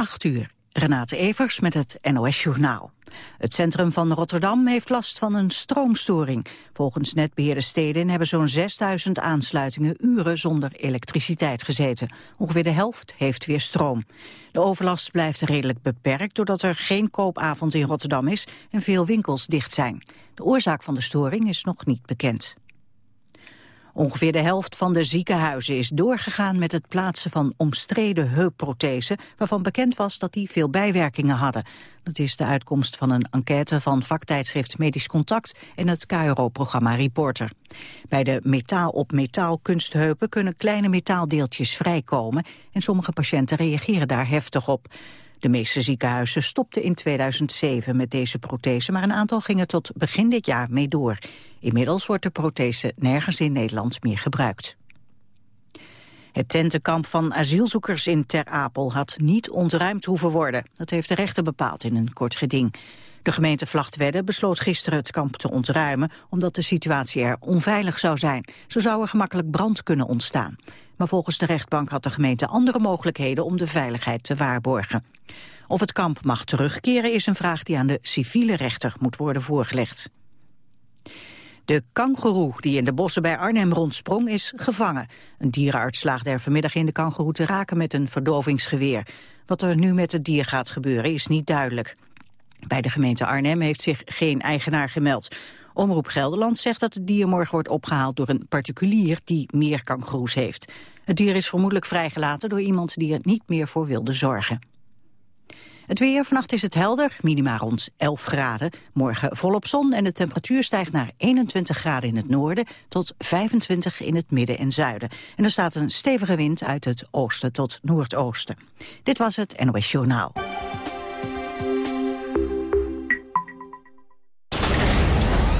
8 uur. Renate Evers met het NOS Journaal. Het centrum van Rotterdam heeft last van een stroomstoring. Volgens netbeheerder Steden hebben zo'n 6000 aansluitingen uren zonder elektriciteit gezeten. Ongeveer de helft heeft weer stroom. De overlast blijft redelijk beperkt doordat er geen koopavond in Rotterdam is en veel winkels dicht zijn. De oorzaak van de storing is nog niet bekend. Ongeveer de helft van de ziekenhuizen is doorgegaan met het plaatsen van omstreden heupprothesen, waarvan bekend was dat die veel bijwerkingen hadden. Dat is de uitkomst van een enquête van vaktijdschrift Medisch Contact en het KRO-programma Reporter. Bij de metaal-op-metaal kunstheupen kunnen kleine metaaldeeltjes vrijkomen en sommige patiënten reageren daar heftig op. De meeste ziekenhuizen stopten in 2007 met deze prothese, maar een aantal gingen tot begin dit jaar mee door. Inmiddels wordt de prothese nergens in Nederland meer gebruikt. Het tentenkamp van asielzoekers in Ter Apel had niet ontruimd hoeven worden. Dat heeft de rechter bepaald in een kort geding. De gemeente Vlachtwedde besloot gisteren het kamp te ontruimen... omdat de situatie er onveilig zou zijn. Zo zou er gemakkelijk brand kunnen ontstaan. Maar volgens de rechtbank had de gemeente andere mogelijkheden... om de veiligheid te waarborgen. Of het kamp mag terugkeren is een vraag die aan de civiele rechter moet worden voorgelegd. De kangoeroe die in de bossen bij Arnhem rondsprong is gevangen. Een dierenarts slaagde er vanmiddag in de kangoeroe te raken met een verdovingsgeweer. Wat er nu met het dier gaat gebeuren is niet duidelijk. Bij de gemeente Arnhem heeft zich geen eigenaar gemeld. Omroep Gelderland zegt dat het dier morgen wordt opgehaald door een particulier die meer kangoeroes heeft. Het dier is vermoedelijk vrijgelaten door iemand die er niet meer voor wilde zorgen. Het weer, vannacht is het helder, minima rond 11 graden. Morgen volop zon en de temperatuur stijgt naar 21 graden in het noorden... tot 25 in het midden en zuiden. En er staat een stevige wind uit het oosten tot noordoosten. Dit was het NOS Journaal.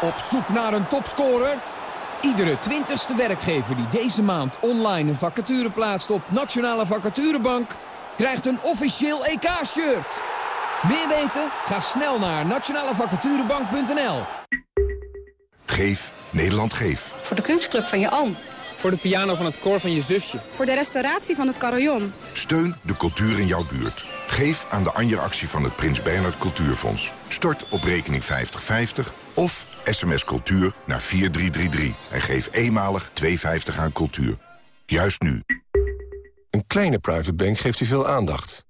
Op zoek naar een topscorer? Iedere twintigste werkgever die deze maand online een vacature plaatst op Nationale Vacaturebank... krijgt een officieel EK-shirt. Meer weten? Ga snel naar nationalevacaturebank.nl. Geef Nederland Geef. Voor de kunstclub van je oom. Voor de piano van het koor van je zusje. Voor de restauratie van het carillon. Steun de cultuur in jouw buurt. Geef aan de Anja-actie van het Prins Bernhard Cultuurfonds. Stort op rekening 5050 of sms cultuur naar 4333. En geef eenmalig 2,50 aan cultuur. Juist nu. Een kleine private bank geeft u veel aandacht.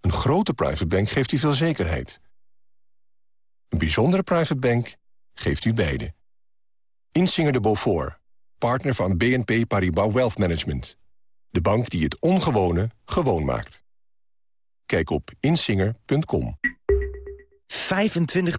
Een grote private bank geeft u veel zekerheid. Een bijzondere private bank geeft u beide. Insinger de Beaufort, partner van BNP Paribas Wealth Management. De bank die het ongewone gewoon maakt. Kijk op insinger.com. 25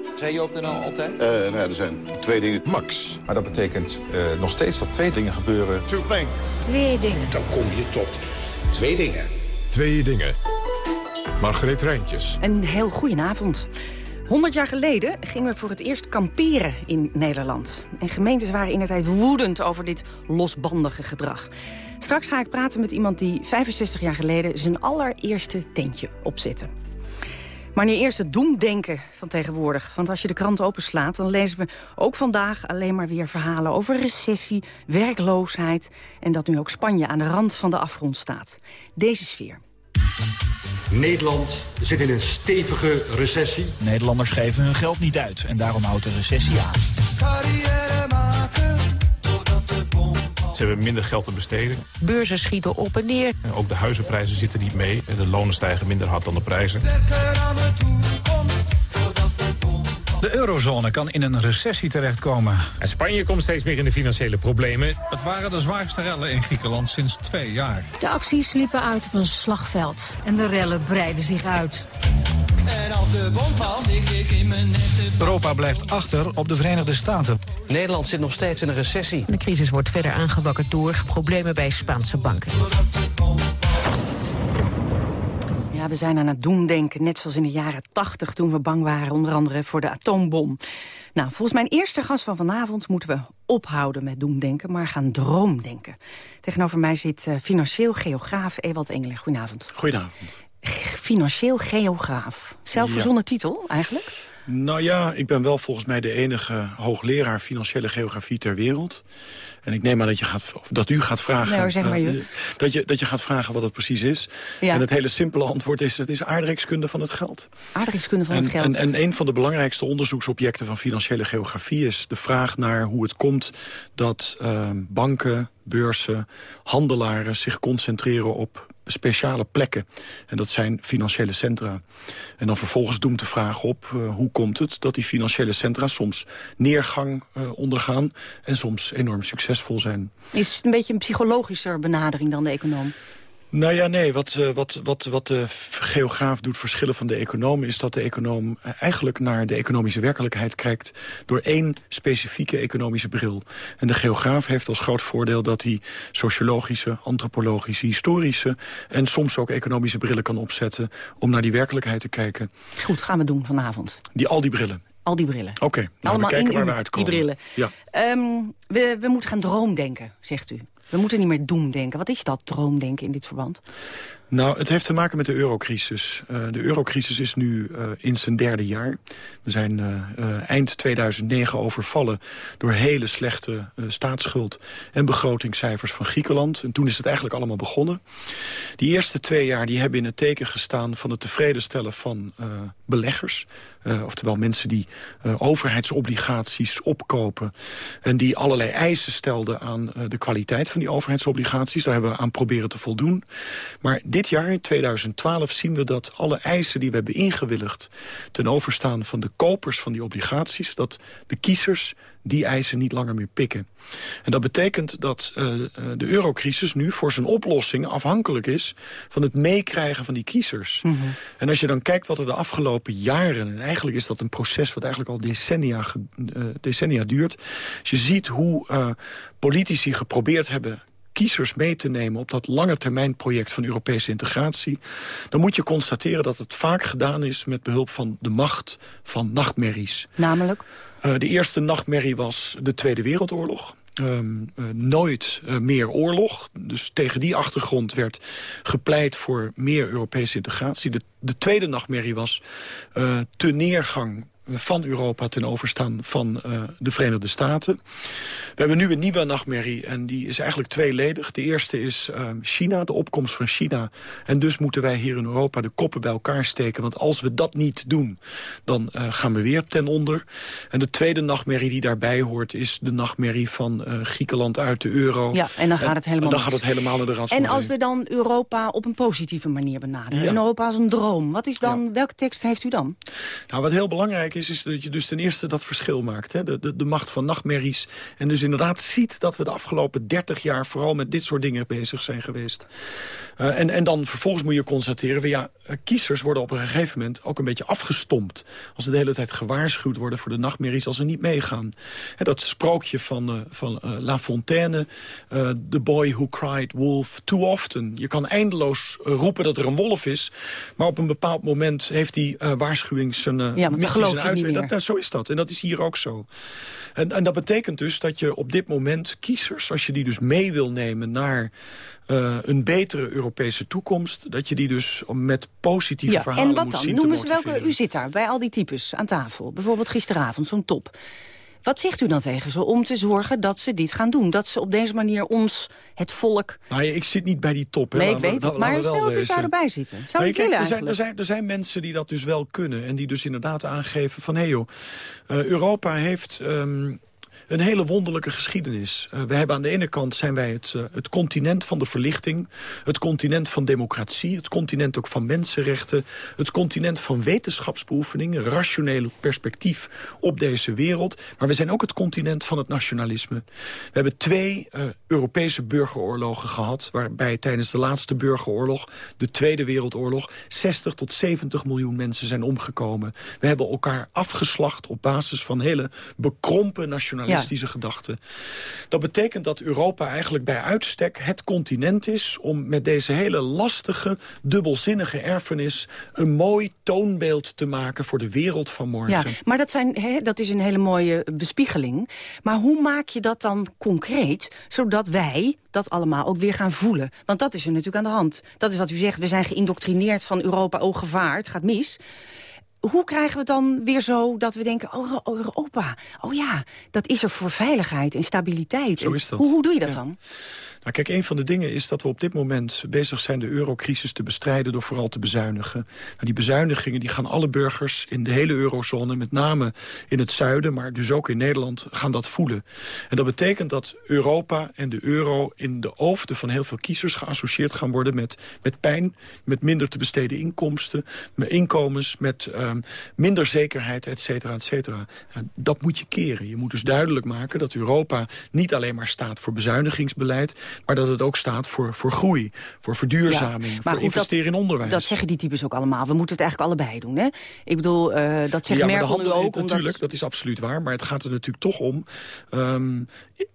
zei je op de NL altijd? Uh, nou er zijn twee dingen. Max. Maar dat betekent uh, nog steeds dat twee dingen gebeuren. Two things. Twee dingen. Dan kom je tot twee dingen. Twee dingen. Margreet Rijntjes. Een heel goedenavond. 100 jaar geleden gingen we voor het eerst kamperen in Nederland. En gemeentes waren in de tijd woedend over dit losbandige gedrag. Straks ga ik praten met iemand die 65 jaar geleden zijn allereerste tentje opzette. Maar nu eerst het doemdenken van tegenwoordig. Want als je de krant openslaat, dan lezen we ook vandaag alleen maar weer verhalen over recessie, werkloosheid en dat nu ook Spanje aan de rand van de afgrond staat. Deze sfeer. Nederland zit in een stevige recessie. Nederlanders geven hun geld niet uit en daarom houdt de recessie aan. Ze hebben minder geld te besteden. Beurzen schieten op en neer. Ook de huizenprijzen zitten niet mee. De lonen stijgen minder hard dan de prijzen. De eurozone kan in een recessie terechtkomen. En Spanje komt steeds meer in de financiële problemen. Het waren de zwaarste rellen in Griekenland sinds twee jaar. De acties liepen uit op een slagveld. En de rellen breiden zich uit. De bom valt, ik, in mijn nette... Europa blijft achter op de Verenigde Staten. Nederland zit nog steeds in een recessie. De crisis wordt verder aangewakkerd door problemen bij Spaanse banken. Ja, we zijn aan het doemdenken, net zoals in de jaren tachtig... toen we bang waren, onder andere voor de atoombom. Nou, volgens mijn eerste gast van vanavond moeten we ophouden met doemdenken... maar gaan droomdenken. Tegenover mij zit uh, financieel geograaf Ewald Engelen. Goedenavond. Goedenavond. Financieel geograaf. Zelfverzonnen ja. titel, eigenlijk? Nou ja, ik ben wel volgens mij de enige hoogleraar financiële geografie ter wereld. En ik neem aan dat, je gaat, dat u gaat vragen... Zeg maar uh, dat, je, dat je gaat vragen wat het precies is. Ja. En het hele simpele antwoord is... het is aardrijkskunde van het geld. Aardrijkskunde van en, het geld. En, en een van de belangrijkste onderzoeksobjecten van financiële geografie... is de vraag naar hoe het komt dat uh, banken, beurzen, handelaren... zich concentreren op speciale plekken. En dat zijn financiële centra. En dan vervolgens doemt de vraag op... Uh, hoe komt het dat die financiële centra soms neergang uh, ondergaan... en soms enorm succesvol zijn. Is het een beetje een psychologischer benadering dan de econoom? Nou ja, nee. Wat, uh, wat, wat, wat de geograaf doet verschillen van de econoom... is dat de econoom eigenlijk naar de economische werkelijkheid kijkt... door één specifieke economische bril. En de geograaf heeft als groot voordeel dat hij sociologische, antropologische, historische... en soms ook economische brillen kan opzetten om naar die werkelijkheid te kijken. Goed, gaan we doen vanavond. Die, al die brillen. Al die brillen. Oké, okay, nou, Allemaal we kijken in waar u, we uitkomen. die brillen. Ja. Um, we, we moeten gaan droomdenken, zegt u. We moeten niet meer doemdenken. Wat is dat, droomdenken in dit verband? Nou, het heeft te maken met de eurocrisis. Uh, de eurocrisis is nu uh, in zijn derde jaar. We zijn uh, eind 2009 overvallen door hele slechte staatsschuld... en begrotingscijfers van Griekenland. En toen is het eigenlijk allemaal begonnen. Die eerste twee jaar die hebben in het teken gestaan... van het tevreden stellen van beleggers. Oftewel mensen die overheidsobligaties opkopen... en die allerlei eisen stelden aan de kwaliteit van die overheidsobligaties. Daar hebben we aan proberen te voldoen. Maar dit jaar, in 2012, zien we dat alle eisen die we hebben ingewilligd... ten overstaan van de kopers van die obligaties... dat de kiezers die eisen niet langer meer pikken. En dat betekent dat uh, de eurocrisis nu voor zijn oplossing afhankelijk is... van het meekrijgen van die kiezers. Mm -hmm. En als je dan kijkt wat er de afgelopen jaren... en eigenlijk is dat een proces wat eigenlijk al decennia, uh, decennia duurt... als je ziet hoe uh, politici geprobeerd hebben kiezers mee te nemen op dat lange termijn project van Europese integratie... dan moet je constateren dat het vaak gedaan is met behulp van de macht van nachtmerries. Namelijk? Uh, de eerste nachtmerrie was de Tweede Wereldoorlog. Um, uh, nooit uh, meer oorlog. Dus tegen die achtergrond werd gepleit voor meer Europese integratie. De, de tweede nachtmerrie was uh, te neergang van Europa ten overstaan van uh, de Verenigde Staten. We hebben nu een nieuwe nachtmerrie en die is eigenlijk tweeledig. De eerste is uh, China, de opkomst van China. En dus moeten wij hier in Europa de koppen bij elkaar steken. Want als we dat niet doen, dan uh, gaan we weer ten onder. En de tweede nachtmerrie die daarbij hoort... is de nachtmerrie van Griekenland uit de euro. Ja, en dan gaat het helemaal, en dan gaat het helemaal naar de rand. En als we dan Europa op een positieve manier benaderen. Ja. Europa als een droom. Wat is dan, ja. welke tekst heeft u dan? Nou, wat heel belangrijk is is, is dat je dus ten eerste dat verschil maakt. Hè? De, de, de macht van nachtmerries. En dus inderdaad ziet dat we de afgelopen 30 jaar... vooral met dit soort dingen bezig zijn geweest. Uh, en, en dan vervolgens moet je constateren... ja, kiezers worden op een gegeven moment ook een beetje afgestompt. Als ze de hele tijd gewaarschuwd worden voor de nachtmerries... als ze niet meegaan. Hè, dat sprookje van, uh, van uh, La Fontaine... The boy who cried wolf too often. Je kan eindeloos roepen dat er een wolf is... maar op een bepaald moment heeft die waarschuwing zijn, ja, een uitweg. Dat, nou, zo is dat. En dat is hier ook zo. En, en dat betekent dus dat je op dit moment kiezers... als je die dus mee wil nemen naar uh, een betere Europese toekomst... dat je die dus met positieve ja, verhalen En wat moet dan? zien te ze welke? U zit daar bij al die types aan tafel. Bijvoorbeeld gisteravond, zo'n top. Wat zegt u dan tegen ze om te zorgen dat ze dit gaan doen? Dat ze op deze manier ons, het volk... Nou, ja, ik zit niet bij die top. Hè. Nee, ik weet het. Maar stel dat u zou erbij zitten. Zou je kijk, er, zijn, er, zijn, er zijn mensen die dat dus wel kunnen. En die dus inderdaad aangeven van... hé joh, eh, Europa heeft... ehm, een hele wonderlijke geschiedenis. Eh, we hebben aan de ene kant zijn wij het, eh, het continent van de verlichting. Het continent van democratie. Het continent ook van mensenrechten. Het continent van wetenschapsbeoefening. Rationeel perspectief op deze wereld. Maar we zijn ook het continent van het nationalisme. We hebben twee eh, Europese burgeroorlogen gehad. Waarbij tijdens de laatste burgeroorlog, de Tweede Wereldoorlog... 60 tot 70 miljoen mensen zijn omgekomen. We hebben elkaar afgeslacht op basis van hele bekrompen nationalistische. Dat betekent dat Europa eigenlijk bij uitstek het continent is... om met deze hele lastige, dubbelzinnige erfenis... een mooi toonbeeld te maken voor de wereld van morgen. Ja, maar dat, zijn, dat is een hele mooie bespiegeling. Maar hoe maak je dat dan concreet, zodat wij dat allemaal ook weer gaan voelen? Want dat is er natuurlijk aan de hand. Dat is wat u zegt, we zijn geïndoctrineerd van Europa, oh gevaar, het gaat mis. Hoe krijgen we het dan weer zo dat we denken, oh oh, Europa, oh ja, dat is er voor veiligheid en stabiliteit. Zo is dat. Hoe, hoe doe je dat Ja. dan? Nou, kijk, een van de dingen is dat we op dit moment bezig zijn de eurocrisis te bestrijden door vooral te bezuinigen. Nou, die bezuinigingen die gaan alle burgers in de hele eurozone, met name in het zuiden, maar dus ook in Nederland, gaan dat voelen. En dat betekent dat Europa en de euro in de hoofden van heel veel kiezers geassocieerd gaan worden met, met pijn, met minder te besteden inkomsten, met inkomens, met ehm, minder zekerheid, et cetera, et cetera. Nou, dat moet je keren. Je moet dus duidelijk maken dat Europa niet alleen maar staat voor bezuinigingsbeleid, maar dat het ook staat voor, voor groei, voor verduurzaming, maar voor goed, investeren in onderwijs. Dat zeggen die types ook allemaal. We moeten het eigenlijk allebei doen. Hè? Ik bedoel, eh, dat zegt ja, Merkel nu handel- ook. Omdat... Natuurlijk, dat is absoluut waar. Maar het gaat er natuurlijk toch om ehm,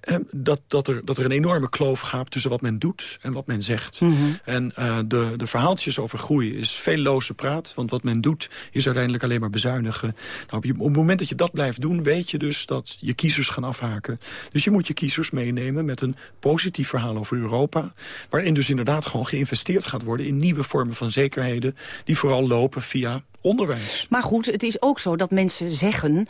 eh, dat, dat, er, dat er een enorme kloof gaat tussen wat men doet en wat men zegt. Mhm. En eh, de, de verhaaltjes over groei is veel loze praat. Want wat men doet is uiteindelijk alleen maar bezuinigen. Nou, op, het moment dat je dat blijft doen, weet je dus dat je kiezers gaan afhaken. Dus je moet je kiezers meenemen met een positief verhaal over Europa. Waarin dus inderdaad gewoon geïnvesteerd gaat worden in nieuwe vormen van zekerheden. Die vooral lopen via onderwijs. Maar goed, het is ook zo dat mensen zeggen...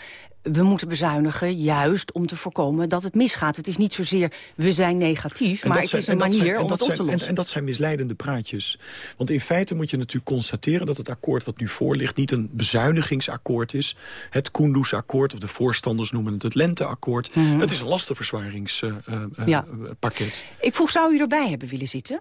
we moeten bezuinigen juist om te voorkomen dat het misgaat. Het is niet zozeer we zijn negatief, maar het is en een zijn- manier om dat het op te en- lossen. En, dat zijn misleidende praatjes. Want in feite moet je natuurlijk constateren dat het akkoord wat nu voor ligt... niet een bezuinigingsakkoord is. Het Kunduz-akkoord, of de voorstanders noemen het het Lenteakkoord. Mhm. Het is een lastenverzwaringspakket. Ja. Ik vroeg, zou u erbij hebben willen zitten?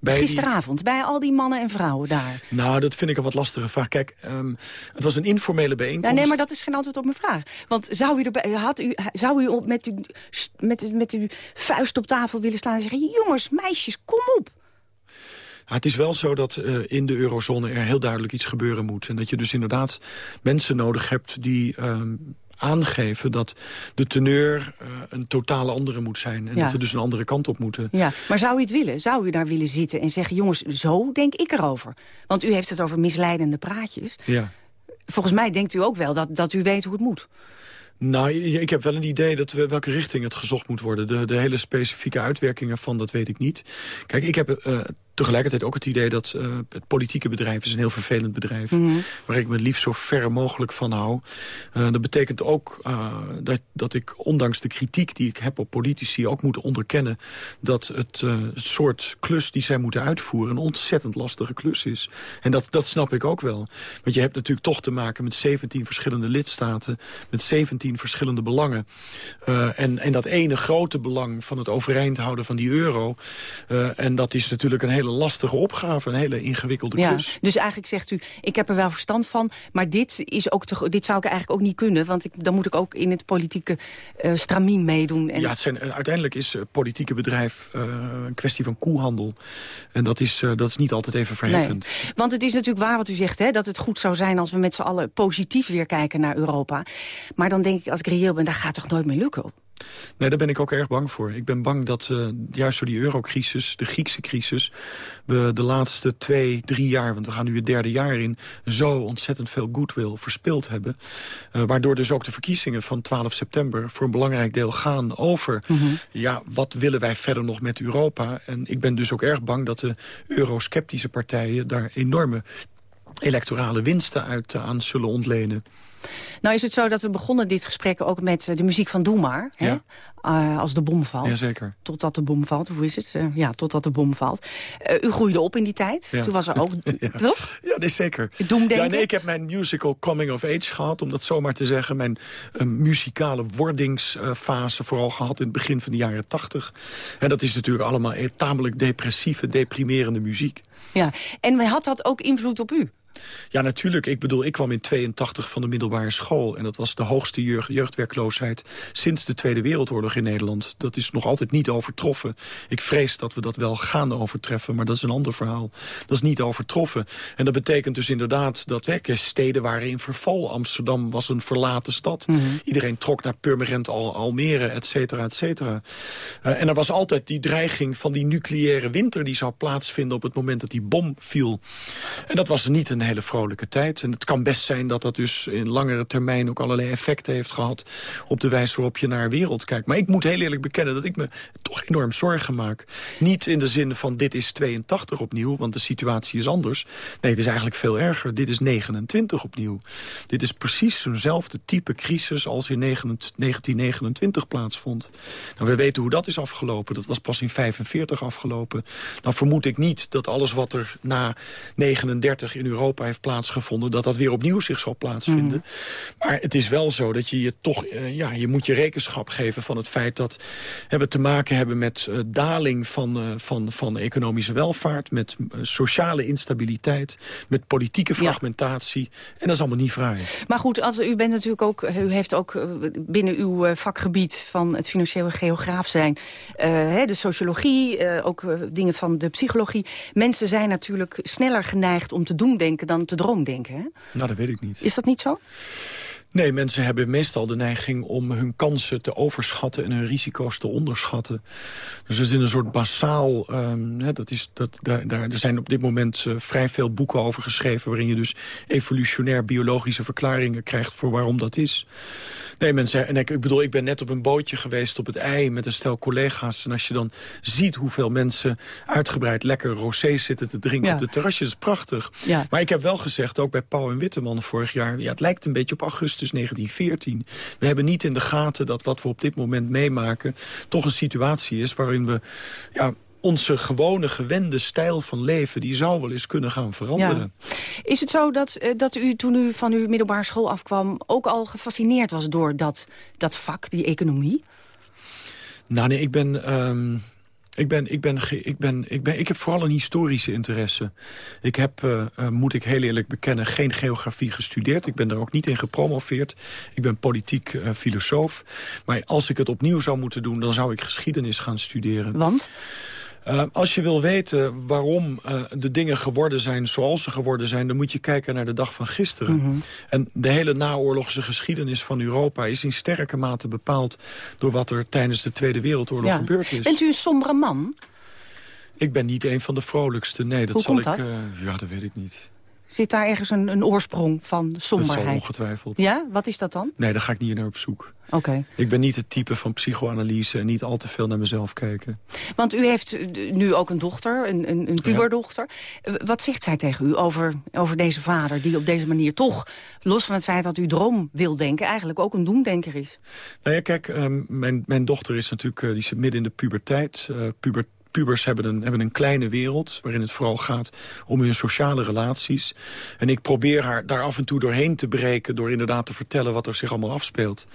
Bij die- Gisteravond, bij al die mannen en vrouwen daar. Nou, dat vind ik een wat lastige vraag. Kijk, ehm, het was een informele bijeenkomst. Ja, nee, maar dat is geen antwoord op mijn vraag. Want zou u, erbij, had u, zou u op- met, uw, met, met uw vuist op tafel willen slaan en zeggen... jongens, meisjes, kom op. Ja, het is wel zo dat eh, in de eurozone er heel duidelijk iets gebeuren moet. En dat je dus inderdaad mensen nodig hebt die ehm, aangeven dat de teneur eh, een totale andere moet zijn. En Ja. dat we dus een andere kant op moeten. Ja, maar zou u het willen? Zou u daar willen zitten en zeggen... jongens, zo denk ik erover? Want u heeft het over misleidende praatjes. Ja. Volgens mij denkt u ook wel dat, dat u weet hoe het moet. Nou, ik heb wel een idee dat we, welke richting het gezocht moet worden. De, de hele specifieke uitwerkingen van, dat weet ik niet. Kijk, ik heb eh, tegelijkertijd ook het idee dat eh, het politieke bedrijf is een heel vervelend bedrijf. Mhm. Waar ik me liefst zo ver mogelijk van hou. Eh, dat betekent ook eh, dat, dat ik, ondanks de kritiek die ik heb op politici... ook moet onderkennen dat het, het soort klus die zij moeten uitvoeren... een ontzettend lastige klus is. En dat, dat snap ik ook wel. Want je hebt natuurlijk toch te maken met 17 verschillende lidstaten... met 17 verschillende belangen. En, en dat ene grote belang van het overeind houden van die euro... en dat is natuurlijk een hele lastige opgave, een hele ingewikkelde Ja, klus. dus eigenlijk zegt u, ik heb er wel verstand van... maar dit, is ook te, dit zou ik eigenlijk ook niet kunnen... want ik, dan moet ik ook in het politieke eh stramien meedoen. En, Ja, het zijn, eh, uiteindelijk is eh, politieke bedrijf een kwestie van koehandel. En dat is, dat is niet altijd even verheffend. Nee, want het is natuurlijk waar wat u zegt, hè, dat het goed zou zijn... als we met z'n allen positief weer kijken naar Europa. Maar dan denk ik, als ik reëel ben, dat gaat toch nooit meer lukken? Nee, daar ben ik ook erg bang voor. Ik ben bang dat uh, juist door die eurocrisis, de Griekse crisis... we de laatste twee, drie jaar, want we gaan nu het derde jaar in... zo ontzettend veel goodwill verspild hebben. Uh, waardoor dus ook de verkiezingen van 12 september... voor een belangrijk deel gaan over... Mm -hmm. ja, wat willen wij verder nog met Europa? En ik ben dus ook erg bang dat de eurosceptische partijen... daar enorme electorale winsten uit uh, aan zullen ontlenen. Nou is het zo dat we begonnen dit gesprek ook met uh, de muziek van Doe Maar. Hè? Ja. Uh, als de bom valt. Jazeker. Totdat de bom valt, hoe is het? Uh, ja, totdat de bom valt. Uh, u groeide op in die tijd. Ja. Toen was er ook, ja. toch? Ja, nee, zeker. Doemdenken? Ja, nee, ik heb mijn musical coming of age gehad, om dat zomaar te zeggen. Mijn muzikale wordingsfase vooral gehad in het begin van de jaren tachtig. En dat is natuurlijk allemaal tamelijk depressieve, deprimerende muziek. Ja, en had dat ook invloed op u? Ja, natuurlijk. Ik bedoel, ik kwam in 82 van de middelbare school. En dat was de hoogste jeugd, jeugdwerkloosheid sinds de Tweede Wereldoorlog in Nederland. Dat is nog altijd niet overtroffen. Ik vrees dat we dat wel gaan overtreffen, maar dat is een ander verhaal. Dat is niet overtroffen. En dat betekent dus inderdaad dat hè, steden waren in verval. Amsterdam was een verlaten stad. Mhm. Mm -hmm. Iedereen trok naar Purmerend, Al Almere, et cetera, et cetera. Uh, en er was altijd die dreiging van die nucleaire winter... die zou plaatsvinden op het moment dat die bom viel. En dat was niet een een hele vrolijke tijd. En het kan best zijn dat dat dus in langere termijn ook allerlei effecten heeft gehad op de wijze waarop je naar de wereld kijkt. Maar ik moet heel eerlijk bekennen dat ik me toch enorm zorgen maak. Niet in de zin van dit is 82 opnieuw, want de situatie is anders. Nee, het is eigenlijk veel erger. Dit is 29 opnieuw. Dit is precies zo'nzelfde type crisis als in 1929 plaatsvond. Nou, we weten hoe dat is afgelopen. Dat was pas in 45 afgelopen. Dan vermoed ik niet dat alles wat er na 39 in Europa heeft plaatsgevonden... dat dat weer opnieuw zich zal plaatsvinden. Mm. Maar het is wel zo dat je je toch... Uh, ja, je moet je rekenschap geven van het feit dat... we te maken hebben met uh, daling van, uh, van, van economische welvaart... met sociale instabiliteit, met politieke fragmentatie. Ja. En dat is allemaal niet fraai. Maar goed, als, u bent natuurlijk ook... u heeft ook binnen uw vakgebied van het financiële geograaf zijn... Hè, de sociologie, ook dingen van de psychologie. Mensen zijn natuurlijk sneller geneigd om te doen denken dan te droomdenken. Hè? Nou, dat weet ik niet. Is dat niet zo? Nee, mensen hebben meestal de neiging om hun kansen te overschatten... en hun risico's te onderschatten. Dus er is in een soort basaal... Um, hè, dat is, dat, daar, daar, er zijn op dit moment uh, vrij veel boeken over geschreven... waarin je dus evolutionair biologische verklaringen krijgt... voor waarom dat is. Nee, mensen, en ik, ik bedoel, ik ben net op een bootje geweest op het ei... met een stel collega's. En als je dan ziet hoeveel mensen uitgebreid lekker rosé zitten te drinken... Ja. op de terrasjes, is prachtig. Ja. Maar ik heb wel gezegd, ook bij Pauw en Witteman vorig jaar... ja, het lijkt een beetje op augustus 1914. We hebben niet in de gaten dat wat we op dit moment meemaken... toch een situatie is waarin we... Ja, onze gewone, gewende stijl van leven... die zou wel eens kunnen gaan veranderen. Ja. Is het zo dat, uh, dat u toen u van uw middelbare school afkwam... ook al gefascineerd was door dat, dat vak, die economie? Nou nee, ik ben... Um... Ik, ben, ik, ben, ik, ben, ik, ben, ik heb vooral een historische interesse. Ik heb, uh, uh, moet ik heel eerlijk bekennen, geen geografie gestudeerd. Ik ben daar ook niet in gepromoveerd. Ik ben politiek uh, filosoof. Maar als ik het opnieuw zou moeten doen, dan zou ik geschiedenis gaan studeren. Want? Uh, als je wil weten waarom uh, de dingen geworden zijn zoals ze geworden zijn... dan moet je kijken naar de dag van gisteren. Mhm. Mm -hmm. En de hele naoorlogse geschiedenis van Europa... is in sterke mate bepaald door wat er tijdens de Tweede Wereldoorlog ja. gebeurd is. Bent u een sombere man? Ik ben niet een van de vrolijkste, nee. Dat Hoe zal komt ik, dat? uh, ja, dat weet ik niet. Zit daar ergens een, een oorsprong van somberheid? Dat ongetwijfeld. Ja? Wat is dat dan? Nee, daar ga ik niet naar op zoek. Oké. Okay. Ik ben niet het type van psychoanalyse en niet al te veel naar mezelf kijken. Want u heeft nu ook een dochter, een, een, een puberdochter. Ja. Wat zegt zij tegen u over, over deze vader die op deze manier toch... los van het feit dat u droom wil denken, eigenlijk ook een doemdenker is? Nou ja, kijk, um, mijn, mijn dochter is natuurlijk uh, die zit midden in de puberteit. Uh, puber pubers hebben een, hebben een kleine wereld... waarin het vooral gaat om hun sociale relaties. En ik probeer haar daar af en toe doorheen te breken... door inderdaad te vertellen wat er zich allemaal afspeelt.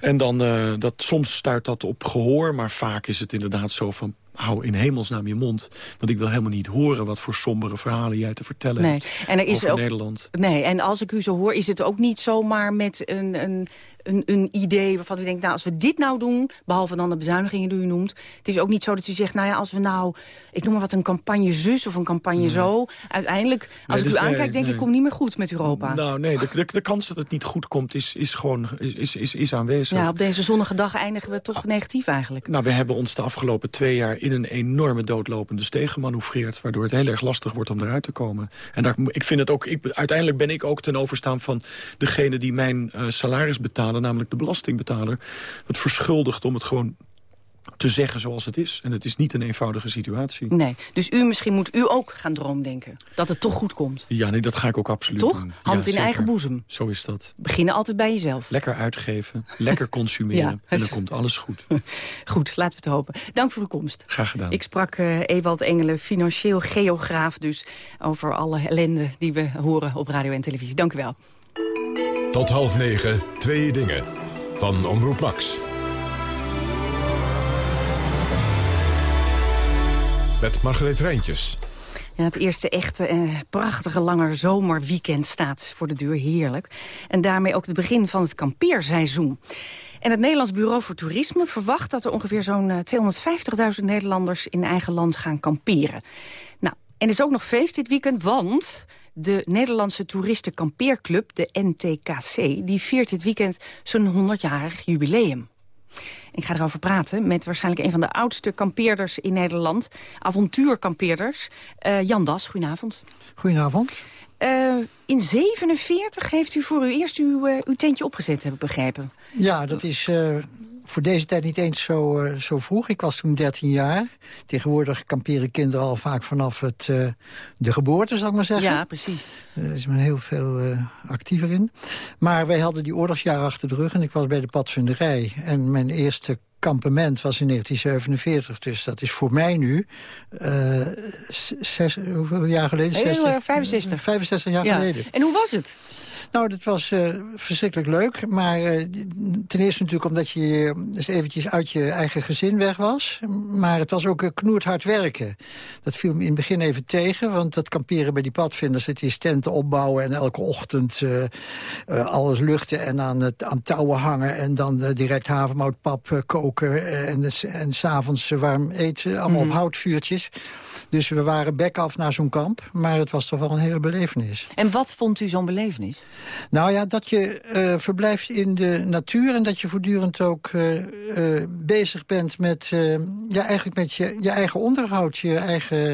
En dan, uh, dat, soms stuit dat op gehoor, maar vaak is het inderdaad zo van... hou in hemelsnaam je mond. Want ik wil helemaal niet horen wat voor sombere verhalen jij te vertellen Nee. hebt En er is over ook, Nederland. Nee, en als ik u zo hoor, is het ook niet zomaar met een, een, een, een idee waarvan u denkt... nou, als we dit nou doen, behalve dan de bezuinigingen die u noemt... het is ook niet zo dat u zegt, nou ja, als we nou... ik noem maar wat, een campagne zus of een campagne zo... uiteindelijk, als dus ik u nee, aankijk, denk ik, kom niet meer goed met Europa. Nou nee, de, de, de kans dat het niet goed komt is, is gewoon is, is, is aanwezig. ja, op deze zonnige dag eindigen we toch negatief eigenlijk. Nou, we hebben ons de afgelopen twee jaar in een enorme doodlopende steeg gemanoeuvreerd... waardoor het heel erg lastig wordt om eruit te komen. En daar, ik vind het ook, ik, uiteindelijk ben ik ook ten overstaan van degene die mijn eh, salaris betalen... namelijk de belastingbetaler, het verschuldigd om het gewoon te zeggen zoals het is. En het is niet een eenvoudige situatie. Nee, dus u misschien moet u ook gaan droomdenken. Dat het toch goed komt. Ja, nee, dat ga ik ook absoluut Toch? doen. Hand Ja, in zeker. eigen boezem. Zo is dat. Beginnen altijd bij jezelf. Lekker uitgeven, lekker consumeren. Ja, en dan komt alles goed. Goed, laten we het hopen. Dank voor uw komst. Graag gedaan. Ik sprak eh, Ewald Engelen, financieel geograaf dus... over alle ellende die we horen op radio en televisie. Dank u wel. Tot half negen, twee dingen. Van Omroep Max. Met Margreet Rijntjes. Ja, het eerste echte eh, prachtige lange zomerweekend staat voor de deur. Heerlijk. En daarmee ook het begin van het kampeerseizoen. En het Nederlands Bureau voor Toerisme verwacht dat er ongeveer zo'n eh, 250.000 Nederlanders in eigen land gaan kamperen. Nou, en er is ook nog feest dit weekend, want de Nederlandse Toeristen Kampeerclub, de NTKC, die viert dit weekend zijn 100-jarig jubileum. Ik ga erover praten met waarschijnlijk een van de oudste kampeerders in Nederland. Avontuurkampeerders. Eh, Jan Das, goedenavond. Goedenavond. Eh, in 47 heeft u voor u eerst uw, eh, uw tentje opgezet, heb ik begrepen. Ja, dat is voor deze tijd niet eens zo, eh, zo vroeg. Ik was toen 13 jaar. Tegenwoordig kamperen kinderen al vaak vanaf het, eh, de geboorte, zal ik maar zeggen. Ja, precies. Daar is men heel veel eh, actiever in. Maar wij hadden die oorlogsjaren achter de rug en ik was bij de padvinderij. En mijn eerste kampement was in 1947. Dus dat is voor mij nu... eh, zes, hoeveel jaar geleden? Heel, 60? eh, 65. 65 jaar Ja. geleden. En hoe was het? Nou, dat was eh, verschrikkelijk leuk. Maar eh, ten eerste natuurlijk omdat je eh, eens eventjes uit je eigen gezin weg was. Maar het was ook knoerd hard werken. Dat viel me in het begin even tegen. Want dat kamperen bij die padvinders, het is tenten opbouwen... en elke ochtend alles luchten en aan, het, aan touwen hangen... en dan direct havermoutpap koken en, en s'avonds warm eten. Allemaal Mhm. op houtvuurtjes. Dus we waren bek af naar zo'n kamp. Maar het was toch wel een hele belevenis. En wat vond u zo'n belevenis? Nou ja, dat je eh, verblijft in de natuur en dat je voortdurend ook eh, eh, bezig bent met, ja, eigenlijk met je, je eigen onderhoud, je eigen,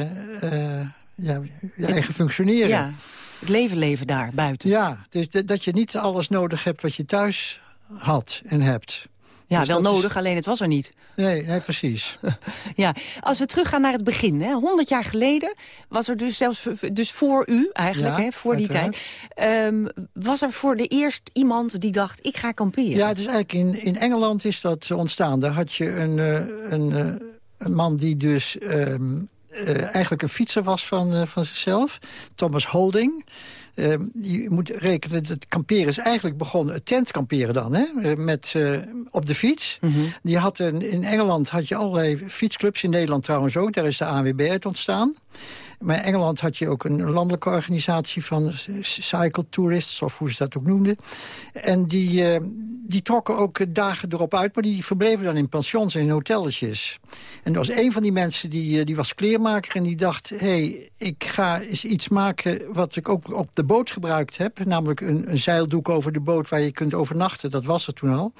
ja, je eigen functioneren. Ja, het leven leven daar, buiten. Ja, dus dat je niet alles nodig hebt wat je thuis had en hebt. Ja, Dus wel is- nodig, alleen het was er niet. Nee, nee precies. Ja, als we teruggaan naar het begin, hè, 100 jaar geleden was er dus zelfs dus voor u eigenlijk, Ja, hè, voor die tijd, ehm, was er voor de eerst iemand die dacht, ik ga kamperen. Ja, het is eigenlijk in, in Engeland is dat ontstaan. Daar had je een, eh, een, eh, een man die dus ehm, eh, eigenlijk een fietser was van, van zichzelf. Thomas Holding. Ehm, je moet rekenen, dat kamperen is eigenlijk begonnen, het tentkamperen dan, hè, met, eh, op de fiets. Die had een, in Engeland had je allerlei fietsclubs, in Nederland trouwens ook, daar is de ANWB uit ontstaan. Maar in Engeland had je ook een landelijke organisatie van cycle tourists, of hoe ze dat ook noemden. En die, eh, die trokken ook dagen erop uit, maar die verbleven dan in pensions en in hotelletjes. En er was een van die mensen, die, eh, die was kleermaker en die dacht... hé, hey, ik ga eens iets maken wat ik ook op de boot gebruikt heb. Namelijk een, een zeildoek over de boot waar je kunt overnachten. Dat was er toen al.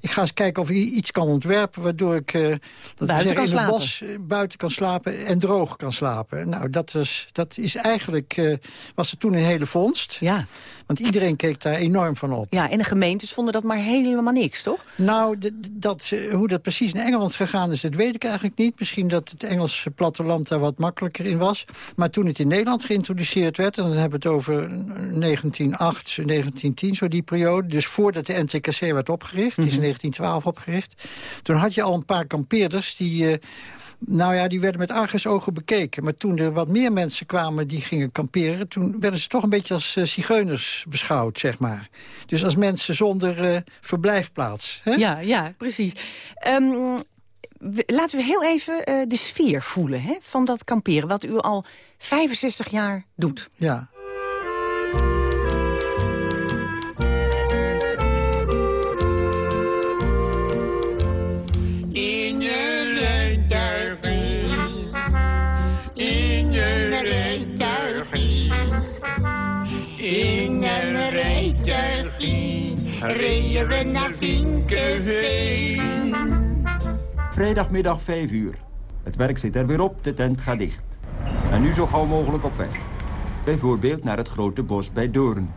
Ik ga eens kijken of ik iets kan ontwerpen waardoor ik... eh, dat Buiten kan in slapen. het bos eh, buiten kan slapen en droog kan slapen. Nou, dat, was, dat is eigenlijk, eh, was er toen een hele vondst. Ja. Want iedereen keek daar enorm van op. Ja, en de gemeentes vonden dat maar helemaal niks, toch? Nou, dat, hoe dat precies in Engeland gegaan is, dat weet ik eigenlijk niet. Misschien dat het Engelse platteland daar wat makkelijker in was. Maar toen het in Nederland geïntroduceerd werd... en dan hebben we het over 1908, 1910, zo die periode... dus voordat de NTKC werd opgericht, die is in 1912 opgericht... toen had je al een paar kampeerders die... eh, nou ja, die werden met argusogen bekeken. Maar toen er wat meer mensen kwamen die gingen kamperen... toen werden ze toch een beetje als eh, zigeuners beschouwd, zeg maar. Dus als mensen zonder eh, verblijfplaats. Hè? Ja, ja, precies. Ehm, laten we heel even de sfeer voelen hè, van dat kamperen. Wat u al 65 jaar doet. Ja. Reden we naar Vinkenveen. Vrijdagmiddag 5 uur. Het werk zit er weer op, de tent gaat dicht. En nu zo gauw mogelijk op weg. Bijvoorbeeld naar het grote bos bij Doorn.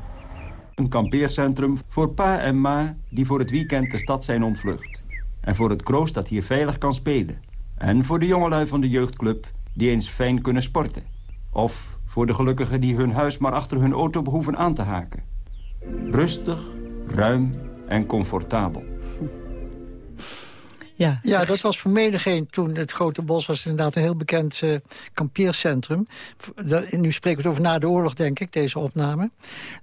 Een kampeercentrum voor pa en ma die voor het weekend de stad zijn ontvlucht. En voor het kroost dat hier veilig kan spelen. En voor de jongelui van de jeugdclub die eens fijn kunnen sporten. Of voor de gelukkigen die hun huis maar achter hun auto behoeven aan te haken. Rustig, ruim en comfortabel. Ja, ja, dat was voor menigeen toen het Grote Bos was inderdaad een heel bekend uh, kampeercentrum. Dat, nu spreken we het over na de oorlog, denk ik, deze opname.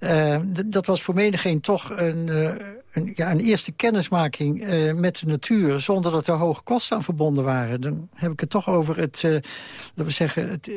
Uh, dat was voor menigeen toch een, uh, een, ja, een eerste kennismaking met de natuur... zonder dat er hoge kosten aan verbonden waren. Dan heb ik het toch over het, laten we zeggen... Het,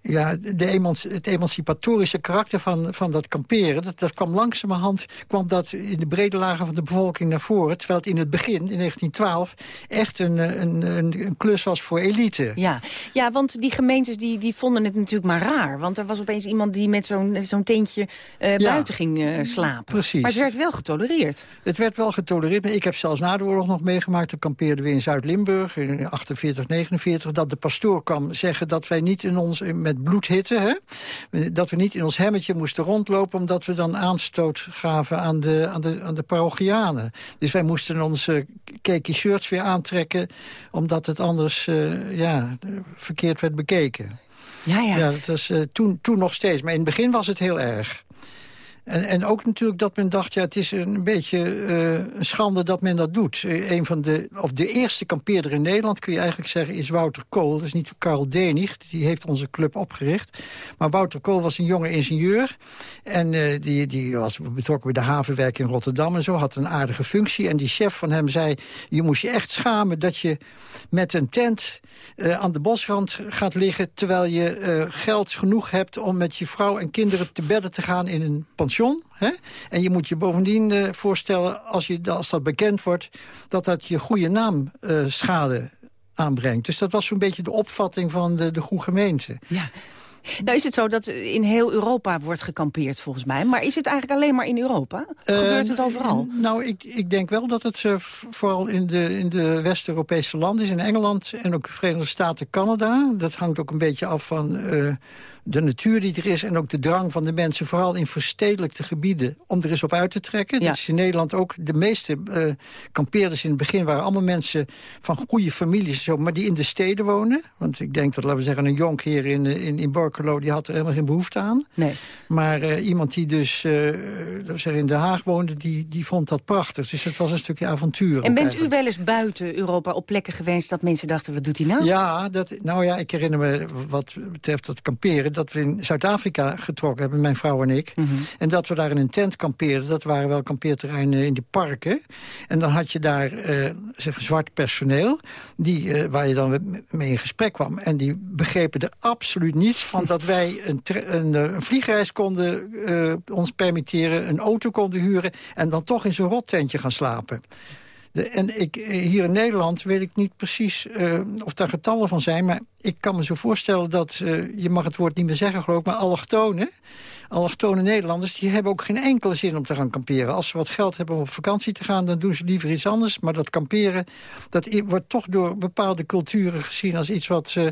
ja, de het emancipatorische karakter van, van dat kamperen... Dat, dat kwam langzamerhand kwam dat in de brede lagen van de bevolking naar voren... terwijl het in het begin, in 1912, echt een, een, een, een klus was voor elite. Ja, ja want die gemeentes die, die vonden het natuurlijk maar raar. Want er was opeens iemand die met zo'n zo'n teentje uh, buiten ging uh, slapen. Precies. Maar het werd wel getolereerd. Het werd wel getolereerd. Maar ik heb zelfs na de oorlog nog meegemaakt... toen kampeerden we in Zuid-Limburg in 48, 49... dat de pastoor kwam zeggen dat wij niet in ons... met bloedhitte. Hè? Dat we niet in ons hemmetje moesten rondlopen... omdat we dan aanstoot gaven aan de, aan de, aan de parochianen. Dus wij moesten onze cakey shirts weer aantrekken... omdat het anders uh, ja, verkeerd werd bekeken. Ja, ja. ja dat was uh, toen, toen nog steeds. Maar in het begin was het heel erg. En, en ook natuurlijk dat men dacht, ja, het is een beetje uh, een schande dat men dat doet. Uh, een van de, of de eerste kampeerder in Nederland, kun je eigenlijk zeggen, is Wouter Kool. Dat is niet Karl Denig, die heeft onze club opgericht. Maar Wouter Kool was een jonge ingenieur. En uh, die, die was betrokken bij de havenwerk in Rotterdam en zo, had een aardige functie. En die chef van hem zei, je moest je echt schamen dat je met een tent aan de bosrand gaat liggen... terwijl je geld genoeg hebt om met je vrouw en kinderen te bedden te gaan in een pension. Hè? En je moet je bovendien uh, voorstellen, als, je, als dat bekend wordt... dat dat je goede naam schade aanbrengt. Dus dat was zo'n beetje de opvatting van de, de goede gemeente. Ja. Nou is het zo dat in heel Europa wordt gekampeerd volgens mij. Maar is het eigenlijk alleen maar in Europa? Gebeurt het overal? nou, ik, ik denk wel dat het uh, vooral in de, in de West-Europese landen is. In Engeland en ook de Verenigde Staten, Canada. Dat hangt ook een beetje af van... Uh, de natuur die er is en ook de drang van de mensen... vooral in verstedelijkte gebieden, om er eens op uit te trekken. Ja. Dat is in Nederland ook. De meeste uh, kampeerders in het begin waren allemaal mensen van goede families... Zo, maar die in de steden wonen. Want ik denk dat, laten we zeggen, een jonk hier in, in, in Borkelo... die had er helemaal geen behoefte aan. Nee. Maar uh, iemand die dus uh, laten we zeggen, in Den Haag woonde, die, die vond dat prachtig. Dus het was een stukje avontuur. En bent u wel eens buiten Europa op plekken geweest... dat mensen dachten, wat doet hij nou? Ja, dat, nou ja, ik herinner me wat betreft dat kamperen dat we in Zuid-Afrika getrokken hebben, mijn vrouw en ik. Mhm. En dat we daar in een tent kampeerden. Dat waren wel kampeerterreinen in de parken. En dan had je daar uh, zeg, zwart personeel, die, uh, waar je dan mee in gesprek kwam. En die begrepen er absoluut niets van dat wij een, een, een vliegreis konden uh, ons permitteren, een auto konden huren... en dan toch in zo'n rottentje gaan slapen. De, en ik, hier in Nederland weet ik niet precies uh, of daar getallen van zijn... maar ik kan me zo voorstellen dat, uh, je mag het woord niet meer zeggen geloof ik... maar allochtonen, allochtone Nederlanders... die hebben ook geen enkele zin om te gaan kamperen. Als ze wat geld hebben om op vakantie te gaan... dan doen ze liever iets anders. Maar dat kamperen, dat wordt toch door bepaalde culturen gezien... als iets wat... Uh,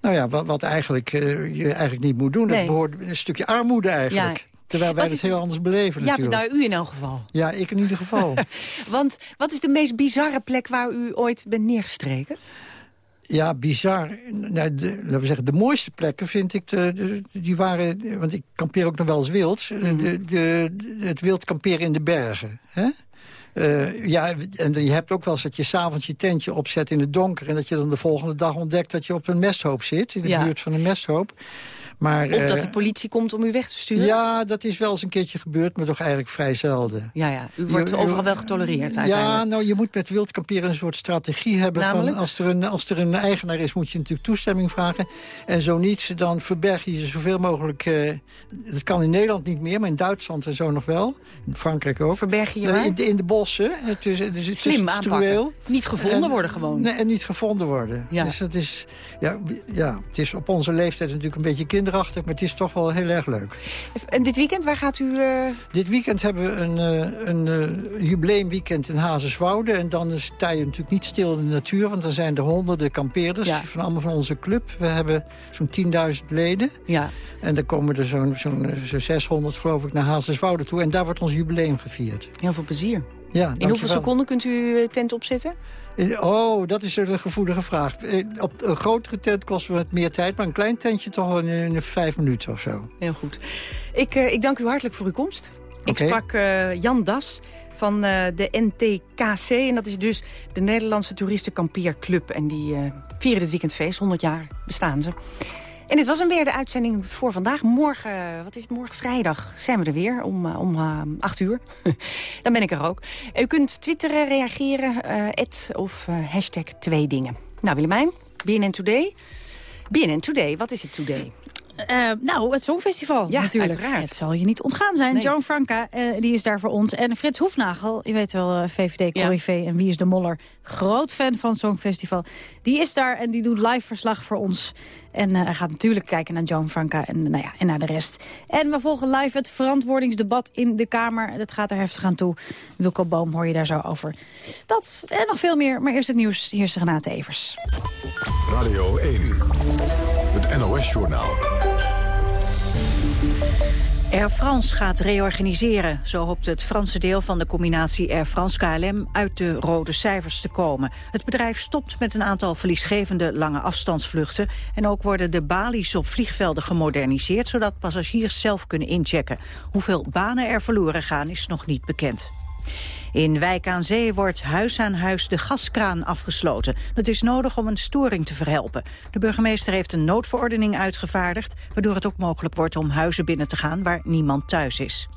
nou ja, wat, wat eigenlijk, je eigenlijk niet moet doen. Nee. Dat behoort een stukje armoede eigenlijk. Ja. Terwijl wij het heel anders beleven ja, natuurlijk. nou, u in elk geval. Ja, ik in ieder geval. Want wat is de meest bizarre plek waar u ooit bent neergestreken? Ja, bizar. Nou, de, laten we zeggen, de mooiste plekken vind ik, de, de, die waren... Want ik kampeer ook nog wel eens wild. De, het wild kamperen in de bergen. Hè? Uh, ja, en je hebt ook wel eens dat je s'avonds je tentje opzet in het donker... en dat je dan de volgende dag ontdekt dat je op een mesthoop zit... in de ja. buurt van een mesthoop. Maar, Of dat eh, de politie komt om u weg te sturen? Ja, dat is wel eens een keertje gebeurd, maar toch eigenlijk vrij zelden. Ja, ja. U wordt Je- overal wel getolereerd Ja, uiteindelijk. nou, je moet met wild kamperen een soort strategie hebben. Namelijk? Van als, er een, als er een eigenaar is, moet je natuurlijk toestemming vragen. En zo niet, dan verberg je ze zoveel mogelijk... eh, dat kan in Nederland niet meer, maar in Duitsland en zo nog wel. In Frankrijk ook. Verberg je je in, de, in de bossen. Het is, het is Slim struweel. Niet gevonden En- worden gewoon. Nee, en niet gevonden worden. Ja. Dus het is, ja, ja, het is op onze leeftijd natuurlijk een beetje kinderachtig... maar het is toch wel heel erg leuk. En dit weekend, waar gaat u... eh, Dit weekend hebben we een, eh, een eh, jubileumweekend in Hazeswoude. En dan sta je natuurlijk niet stil in de natuur... want dan zijn er honderden kampeerders Ja. van allemaal van onze club. We hebben zo'n 10.000 leden. Ja. En dan komen er zo'n zo'n zo'n 600, geloof ik, naar Hazeswoude toe. En daar wordt ons jubileum gevierd. Heel veel plezier. Ja, In hoeveel seconden kunt u tent opzetten? Oh, dat is een gevoelige vraag. Eh, Op een grotere tent kost het meer tijd... maar een klein tentje toch in, in vijf minuten of zo. Heel goed. Ik, eh, ik dank u hartelijk voor uw komst. Ik sprak eh, Jan Das van de NTKC. En dat is dus de Nederlandse Toeristenkampeerclub. En die eh, vieren dit weekend feest. 100 jaar bestaan ze. En dit was hem weer, de uitzending voor vandaag. Morgen, wat is het, morgen vrijdag zijn we er weer om, eh, om eh, 8 uur. Dan ben ik er ook. U kunt twitteren, reageren, eh at of eh, hashtag twee dingen. Nou Willemijn, BNN Today. BNN Today, wat is het Today? Eh, nou, het Songfestival Ja, natuurlijk. uiteraard. Het zal je niet ontgaan zijn. Nee. Joan Franca, eh, die is daar voor ons. En Frits Hoefnagel, je weet wel, eh, VVD, Corrivé en Wie is de Moller. Groot fan van het Songfestival. Die is daar en die doet live verslag voor ons. En eh, hij gaat natuurlijk kijken naar Joan Franca en, nou ja, en naar de rest. En we volgen live het verantwoordingsdebat in de Kamer. Dat gaat er heftig aan toe. Wilco Boom hoor je daar zo over. Dat en nog veel meer. Maar eerst het nieuws. Hier is Renate Evers. Radio 1, het NOS-journaal. Air France gaat reorganiseren. Zo hoopt het Franse deel van de combinatie Air France-KLM uit de rode cijfers te komen. Het bedrijf stopt met een aantal verliesgevende lange afstandsvluchten. En ook worden de balies op vliegvelden gemoderniseerd... zodat passagiers zelf kunnen inchecken. Hoeveel banen er verloren gaan is nog niet bekend. In Wijk aan Zee wordt huis aan huis de gaskraan afgesloten. Dat is nodig om een storing te verhelpen. De burgemeester heeft een noodverordening uitgevaardigd... waardoor het ook mogelijk wordt om huizen binnen te gaan waar niemand thuis is.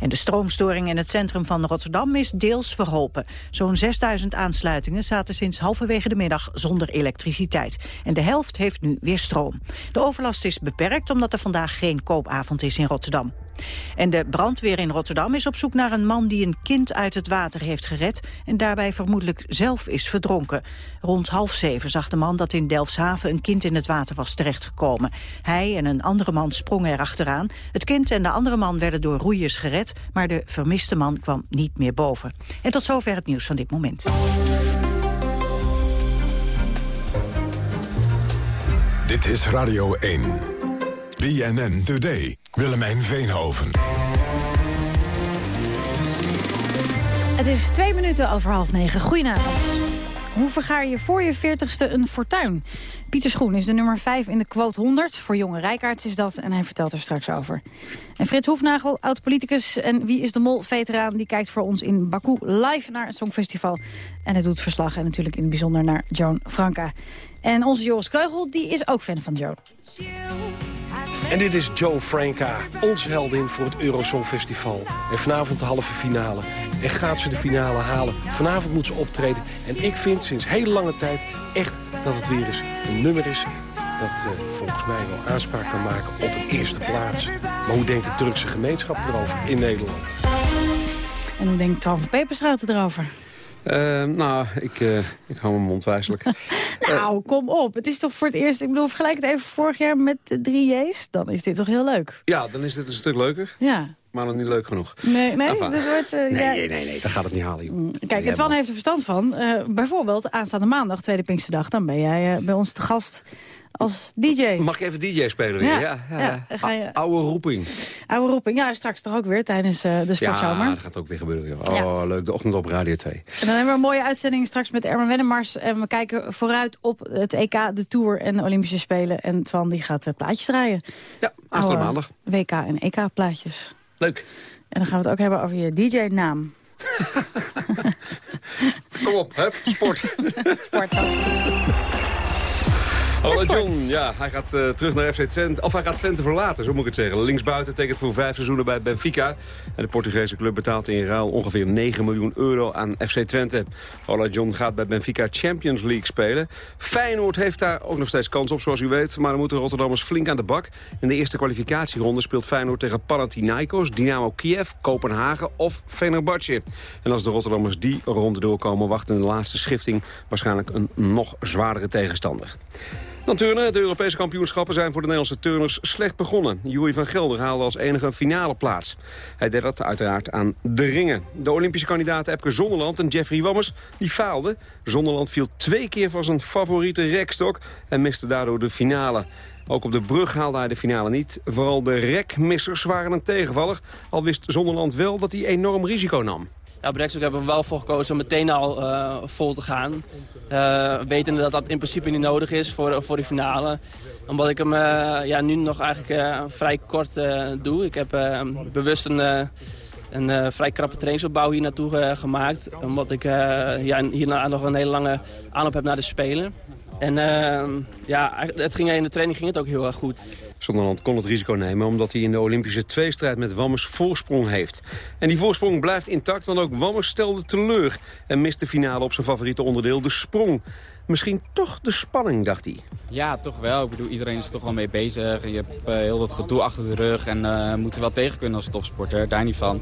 En de stroomstoring in het centrum van Rotterdam is deels verholpen. Zo'n 6000 aansluitingen zaten sinds halverwege de middag zonder elektriciteit. En de helft heeft nu weer stroom. De overlast is beperkt omdat er vandaag geen koopavond is in Rotterdam. En de brandweer in Rotterdam is op zoek naar een man die een kind uit het water heeft gered en daarbij vermoedelijk zelf is verdronken. Rond half zeven zag de man dat in Delfshaven een kind in het water was terechtgekomen. Hij en een andere man sprongen erachteraan. Het kind en de andere man werden door roeiers gered, maar de vermiste man kwam niet meer boven. En tot zover het nieuws van dit moment. Dit is Radio 1. BNN Today. Willemijn Veenhoven. Het is twee minuten over half negen. Goedenavond. Hoe vergaar je voor je veertigste een fortuin? Pieter Schoen is de nummer 5 in de quote 100. Voor jonge rijkaards is dat en hij vertelt er straks over. En Frits Hoefnagel, oud-politicus en Wie is de Mol-veteraan... die kijkt voor ons in Baku live naar het Songfestival. En hij doet verslag en natuurlijk in het bijzonder naar Joan Franca. En onze Joris Kreugel, die is ook fan van Joan. En dit is Joe Franca, ons heldin voor het Eurosong Festival. En vanavond de halve finale. En gaat ze de finale halen? Vanavond moet ze optreden. En ik vind sinds hele lange tijd echt dat het weer eens een nummer is... dat eh, volgens mij wel aanspraak kan maken op een eerste plaats. Maar hoe denkt de Turkse gemeenschap erover in Nederland? En hoe denkt Twan van Peperstraat erover? Eh, nou, ik, eh, ik hou mijn mond wijselijk. Nou, kom op. Het is toch voor het eerst... Ik bedoel, vergelijk het even vorig jaar met de drie J's. Dan is dit toch heel leuk? ja, dan is dit een stuk leuker. Ja. Maar nog niet leuk genoeg. Nee, nee, Enfin. wordt... eh, Nee, ja. nee, nee, nee, dat gaat het niet halen. joh. Kijk, het Twan heeft er verstand van. Eh, bijvoorbeeld aanstaande maandag, tweede Pinksterdag... dan ben jij eh, bij ons te gast als DJ. Mag ik even DJ spelen weer? Ja, Ja, je- Oude roeping. Oude roeping. Ja, straks toch ook weer tijdens eh, de sportzomer. Ja, dat gaat ook weer gebeuren. Oh, leuk. De ochtend op Radio 2. En dan hebben we een mooie uitzending straks met Ermen Wennemars. En we kijken vooruit op het EK, de Tour en de Olympische Spelen. En Twan die gaat eh, plaatjes draaien. Ja, aanstaande maandag. WK en EK plaatjes. Leuk. En dan gaan we het ook hebben over je DJ-naam. Kom op, hup, sport. Sport. Hallo John, ja, hij gaat uh, terug naar FC Twente. Of hij gaat Twente verlaten, zo moet ik het zeggen. Linksbuiten tekent voor vijf seizoenen bij Benfica. En de Portugese club betaalt in ruil ongeveer 9 miljoen euro aan FC Twente. Ola John gaat bij Benfica Champions League spelen. Feyenoord heeft daar ook nog steeds kans op, zoals u weet. Maar dan moeten Rotterdammers flink aan de bak. In de eerste kwalificatieronde speelt Feyenoord tegen Panathinaikos, Dynamo Kiev, Kopenhagen of Fenerbahce. En als de Rotterdammers die ronde doorkomen, wacht in de laatste schifting waarschijnlijk een nog zwaardere tegenstander. Turnen. De Europese kampioenschappen zijn voor de Nederlandse turners slecht begonnen. Jury van Gelder haalde als enige een finale plaats. Hij deed dat uiteraard aan de ringen. De Olympische kandidaten Epke Zonderland en Jeffrey Wammers die faalden. Zonderland viel twee keer van zijn favoriete rekstok en miste daardoor de finale. Ook op de brug haalde hij de finale niet. Vooral de rekmissers waren een tegenvaller. Al wist Zonderland wel dat hij enorm risico nam ja, Rekstok hebben we wel voor gekozen om meteen al uh, vol te gaan. Uh, wetende dat dat in principe niet nodig is voor, voor de finale. Omdat ik hem uh, ja, nu nog eigenlijk vrij kort doe. Ik heb bewust een, een vrij krappe trainingsopbouw hier naartoe gemaakt. Omdat ik ja, hierna nog een hele lange aanloop heb naar de Spelen. En ja, het ging, in de training ging het ook heel erg goed. Zonderland kon het risico nemen omdat hij in de Olympische tweestrijd met Wammers voorsprong heeft. En die voorsprong blijft intact, want ook Wammers stelde teleur... en mist de finale op zijn favoriete onderdeel, de sprong. Misschien toch de spanning, dacht hij. Ja, toch wel. Ik bedoel, iedereen is er toch wel mee bezig. Je hebt uh, heel dat gedoe achter de rug en uh, moet er wel tegen kunnen als topsporter. Daar niet van.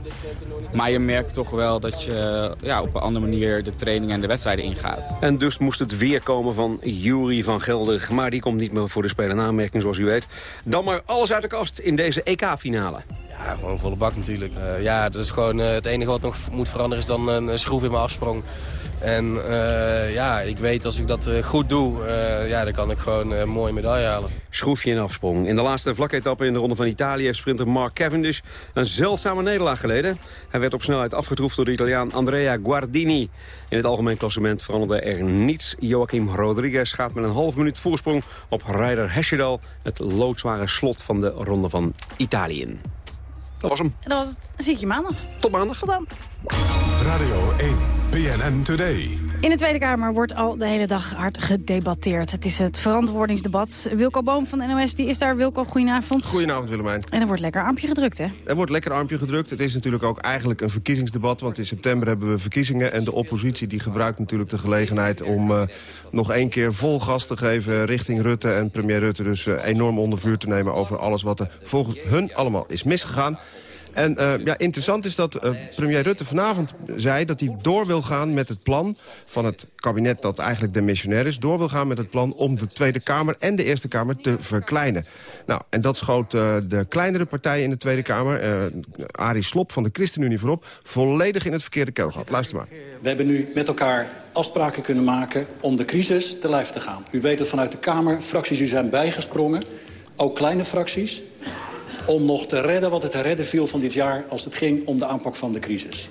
Maar je merkt toch wel dat je ja, op een andere manier de trainingen en de wedstrijden ingaat. En dus moest het weer komen van Jury van Gelder. Maar die komt niet meer voor de Spelen aanmerking, zoals u weet. Dan maar alles uit de kast in deze EK-finale. Ja, gewoon volle bak natuurlijk. Uh, ja, dat is gewoon het enige wat nog moet veranderen is dan een schroef in mijn afsprong. En uh, ja, ik weet als ik dat uh, goed doe, uh, ja, dan kan ik gewoon een mooie medaille halen. Schroefje in afsprong. In de laatste vlaketappe in de Ronde van Italië heeft sprinter Mark Cavendish een zeldzame nederlaag geleden. Hij werd op snelheid afgetroefd door de Italiaan Andrea Guardini. In het algemeen klassement veranderde er niets. Joachim Rodriguez gaat met een half minuut voorsprong op Ryder Hesjedal. Het loodzware slot van de Ronde van Italië. Dat was hem. En dat was het. Zie ik je maandag. Tot maandag. Tot dan. Radio 1, PNN Today. In de Tweede Kamer wordt al de hele dag hard gedebatteerd. Het is het verantwoordingsdebat. Wilco Boom van de NOS die is daar. Wilco, goedenavond. Goedenavond, Willemijn. En er wordt lekker armpje gedrukt, hè? Er wordt lekker armpje gedrukt. Het is natuurlijk ook eigenlijk een verkiezingsdebat. Want in september hebben we verkiezingen. En de oppositie die gebruikt natuurlijk de gelegenheid... om uh, nog één keer vol gas te geven richting Rutte en premier Rutte. Dus uh, enorm onder vuur te nemen over alles wat er volgens hun allemaal is misgegaan. En uh, ja, interessant is dat uh, premier Rutte vanavond zei dat hij door wil gaan met het plan van het kabinet dat eigenlijk demissionair is. Door wil gaan met het plan om de Tweede Kamer en de Eerste Kamer te verkleinen. Nou, en dat schoot uh, de kleinere partijen in de Tweede Kamer, Arie Slop van de ChristenUnie voorop, volledig in het verkeerde keelgat. Luister maar. We hebben nu met elkaar afspraken kunnen maken om de crisis te lijf te gaan. U weet het vanuit de Kamer, fracties u zijn bijgesprongen, ook kleine fracties om nog te redden wat het te redden viel van dit jaar... als het ging om de aanpak van de crisis.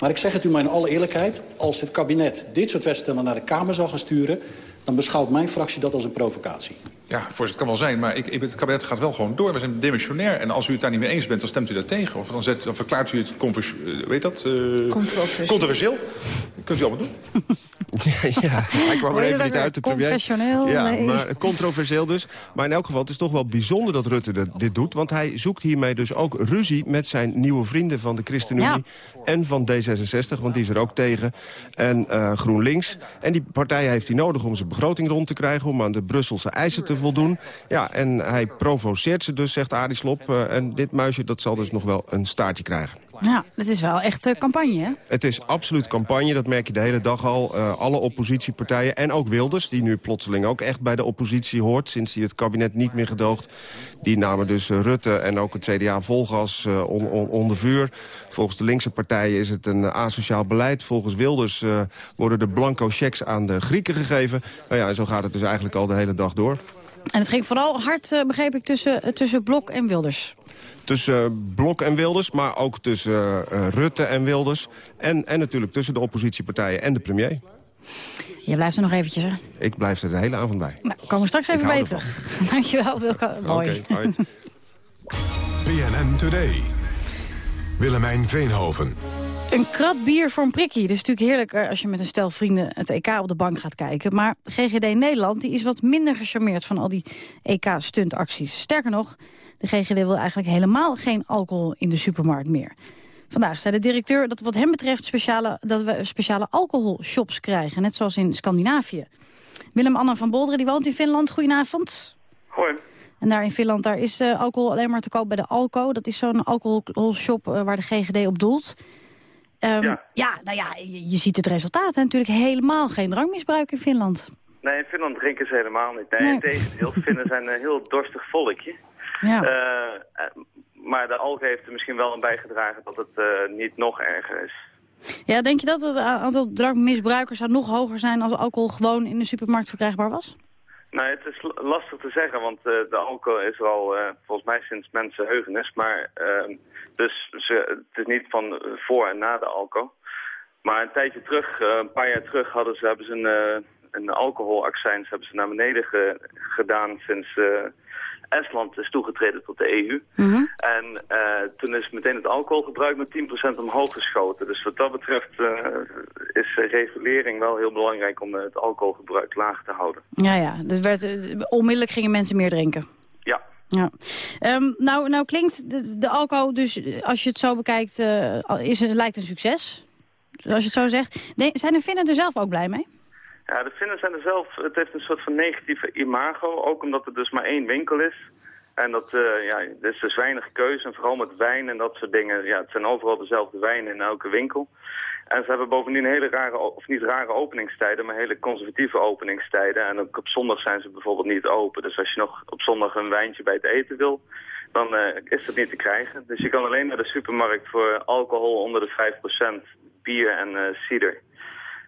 Maar ik zeg het u maar in alle eerlijkheid... als het kabinet dit soort wetstellen naar de Kamer zal gaan sturen... dan beschouwt mijn fractie dat als een provocatie. Ja, voorzitter, het kan wel zijn, maar ik, ik, het kabinet gaat wel gewoon door. We zijn demissionair en als u het daar niet mee eens bent, dan stemt u daar tegen. Of dan, zet, dan verklaart u het weet dat, uh, controversieel. controversieel. kunt u allemaal doen. ja, hij kwam er even niet uit, de premier. Confessioneel, ja, nee. maar controversieel dus. Maar in elk geval, het is toch wel bijzonder dat Rutte dit doet. Want hij zoekt hiermee dus ook ruzie met zijn nieuwe vrienden van de ChristenUnie... Ja. en van D66, want die is er ook tegen. En uh, GroenLinks. En die partij heeft hij nodig om zijn begroting rond te krijgen... om aan de Brusselse eisen te voldoen. Ja, en hij provoceert ze dus, zegt Arie Slop. Uh, en dit muisje, dat zal dus nog wel een staartje krijgen. Ja, het is wel echt uh, campagne, hè? Het is absoluut campagne, dat merk je de hele dag al. Uh, alle oppositiepartijen en ook Wilders, die nu plotseling ook echt bij de oppositie hoort... sinds hij het kabinet niet meer gedoogt. Die namen dus uh, Rutte en ook het CDA volgas on, on, onder vuur. Volgens de linkse partijen is het een asociaal beleid. Volgens Wilders worden de blanco checks aan de Grieken gegeven. Nou ja, en zo gaat het dus eigenlijk al de hele dag door. En het ging vooral hard, begreep ik, tussen, tussen Blok en Wilders tussen Blok en Wilders, maar ook tussen uh, Rutte en Wilders. En, en natuurlijk tussen de oppositiepartijen en de premier. Je blijft er nog eventjes, hè? Ik blijf er de hele avond bij. Nou, komen we straks even bij je terug. Dankjewel, Wilco. Mooi. Okay, BNN Today. Willemijn Veenhoven. Een krat bier voor een prikkie. Dat is natuurlijk heerlijk als je met een stel vrienden het EK op de bank gaat kijken. Maar GGD Nederland die is wat minder gecharmeerd van al die EK-stuntacties. Sterker nog, de GGD wil eigenlijk helemaal geen alcohol in de supermarkt meer. Vandaag zei de directeur dat wat hem betreft speciale, dat we speciale alcoholshops krijgen. Net zoals in Scandinavië. Willem-Anna van Bolderen die woont in Finland. Goedenavond. Hoi. En daar in Finland daar is uh, alcohol alleen maar te koop bij de Alco. Dat is zo'n alcoholshop uh, waar de GGD op doelt. Um, ja. ja, nou ja, je, je ziet het resultaat. Hè? Natuurlijk helemaal geen drankmisbruik in Finland. Nee, in Finland drinken ze helemaal niet. Nee, nee. Integendeel, Finnen zijn een heel dorstig volkje. Ja. Uh, maar de alcohol heeft er misschien wel aan bijgedragen dat het uh, niet nog erger is. Ja, denk je dat het aantal drankmisbruikers zou nog hoger zijn als alcohol gewoon in de supermarkt verkrijgbaar was? Nou, het is lastig te zeggen, want uh, de alcohol is al volgens mij sinds mensenheugenis. Maar uh, dus ze, het is niet van voor en na de alcohol. Maar een tijdje terug, een paar jaar terug, hadden ze, hebben ze een, een alcoholaccijns hebben ze naar beneden ge, gedaan sinds Estland is toegetreden tot de EU. Mm -hmm. En uh, toen is meteen het alcoholgebruik met 10% omhoog geschoten. Dus wat dat betreft uh, is regulering wel heel belangrijk om het alcoholgebruik laag te houden. Ja, ja. Dus werd, onmiddellijk gingen mensen meer drinken. Ja. Ja. Um, nou, nou klinkt de, de, alcohol dus, als je het zo bekijkt, is, lijkt een succes. Als je het zo zegt. Zijn de Finnen er zelf ook blij mee? Ja, de Finnen zijn er zelf, het heeft een soort van negatieve imago, ook omdat er dus maar één winkel is. En dat, uh, ja, er is dus weinig keuze, en vooral met wijn en dat soort dingen. Ja, het zijn overal dezelfde wijnen in elke winkel. En ze hebben bovendien hele rare, of niet rare openingstijden, maar hele conservatieve openingstijden. En ook op zondag zijn ze bijvoorbeeld niet open. Dus als je nog op zondag een wijntje bij het eten wil, dan uh, is dat niet te krijgen. Dus je kan alleen naar de supermarkt voor alcohol onder de 5%, bier en uh, cider.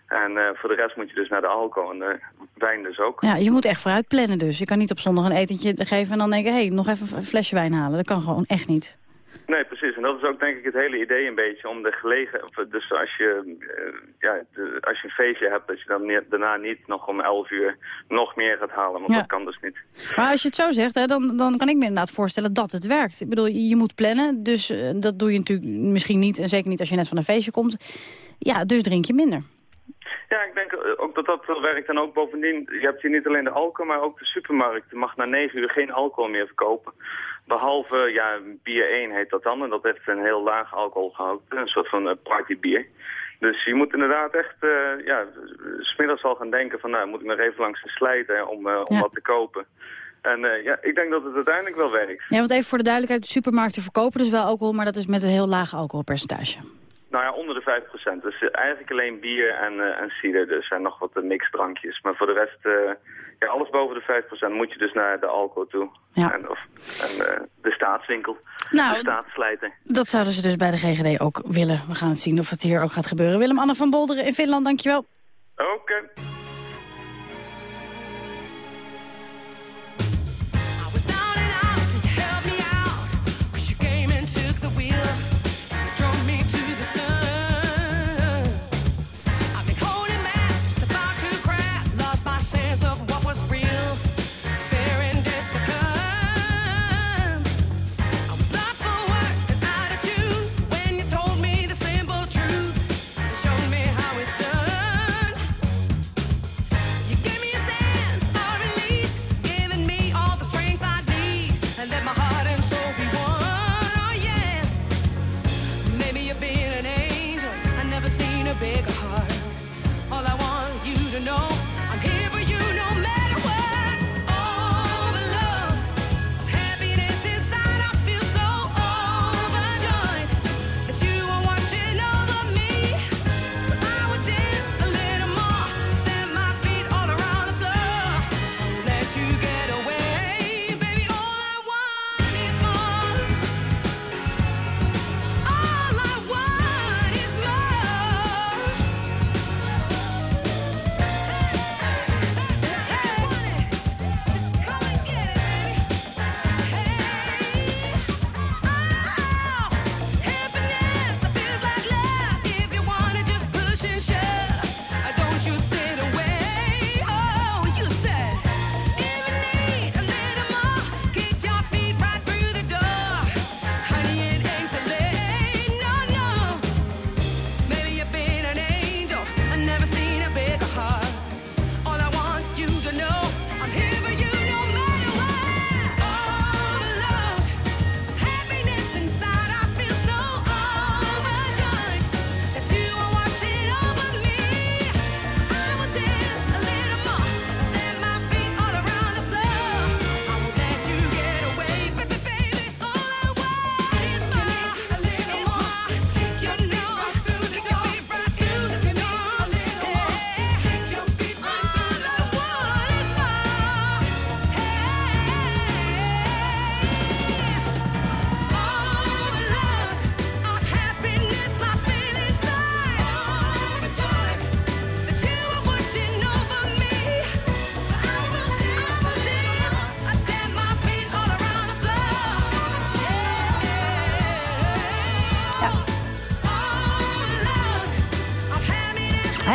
En uh, voor de rest moet je dus naar de alcohol en de wijn dus ook. Ja, je moet echt vooruit plannen dus. Je kan niet op zondag een etentje geven en dan denken... hé, hey, nog even een flesje wijn halen. Dat kan gewoon echt niet. Nee, precies. En dat is ook denk ik het hele idee een beetje om de gelegen... Dus als je, uh, ja, de, als je een feestje hebt, dat je dan niet, daarna niet nog om 11 uur nog meer gaat halen. Want ja. dat kan dus niet. Maar als je het zo zegt, hè, dan, dan kan ik me inderdaad voorstellen dat het werkt. Ik bedoel, je moet plannen, dus uh, dat doe je natuurlijk misschien niet. En zeker niet als je net van een feestje komt. Ja, dus drink je minder. Ja, ik denk ook dat dat werkt. En ook bovendien, je hebt hier niet alleen de alcohol, maar ook de supermarkt. Je mag na 9 uur geen alcohol meer verkopen. Behalve, ja, bier 1 heet dat dan. En dat heeft een heel laag alcoholgehalte. Een soort van uh, partybier. Dus je moet inderdaad echt, uh, ja, smiddags al gaan denken van, nou, moet ik nog even langs de slijten om, uh, om ja. wat te kopen. En uh, ja, ik denk dat het uiteindelijk wel werkt. Ja, want even voor de duidelijkheid, de supermarkten verkopen dus wel alcohol, maar dat is met een heel laag alcoholpercentage. Nou ja, onder de 5%. Dus eigenlijk alleen bier en, uh, en cider dus en nog wat mixdrankjes. Maar voor de rest, ja, alles boven de 5% moet je dus naar de alcohol toe. Ja. En, of, en uh, de staatswinkel, nou, de staatsslijter. Dat zouden ze dus bij de GGD ook willen. We gaan het zien of het hier ook gaat gebeuren. Willem-Anne van Bolderen in Finland, dankjewel. Oké. Okay.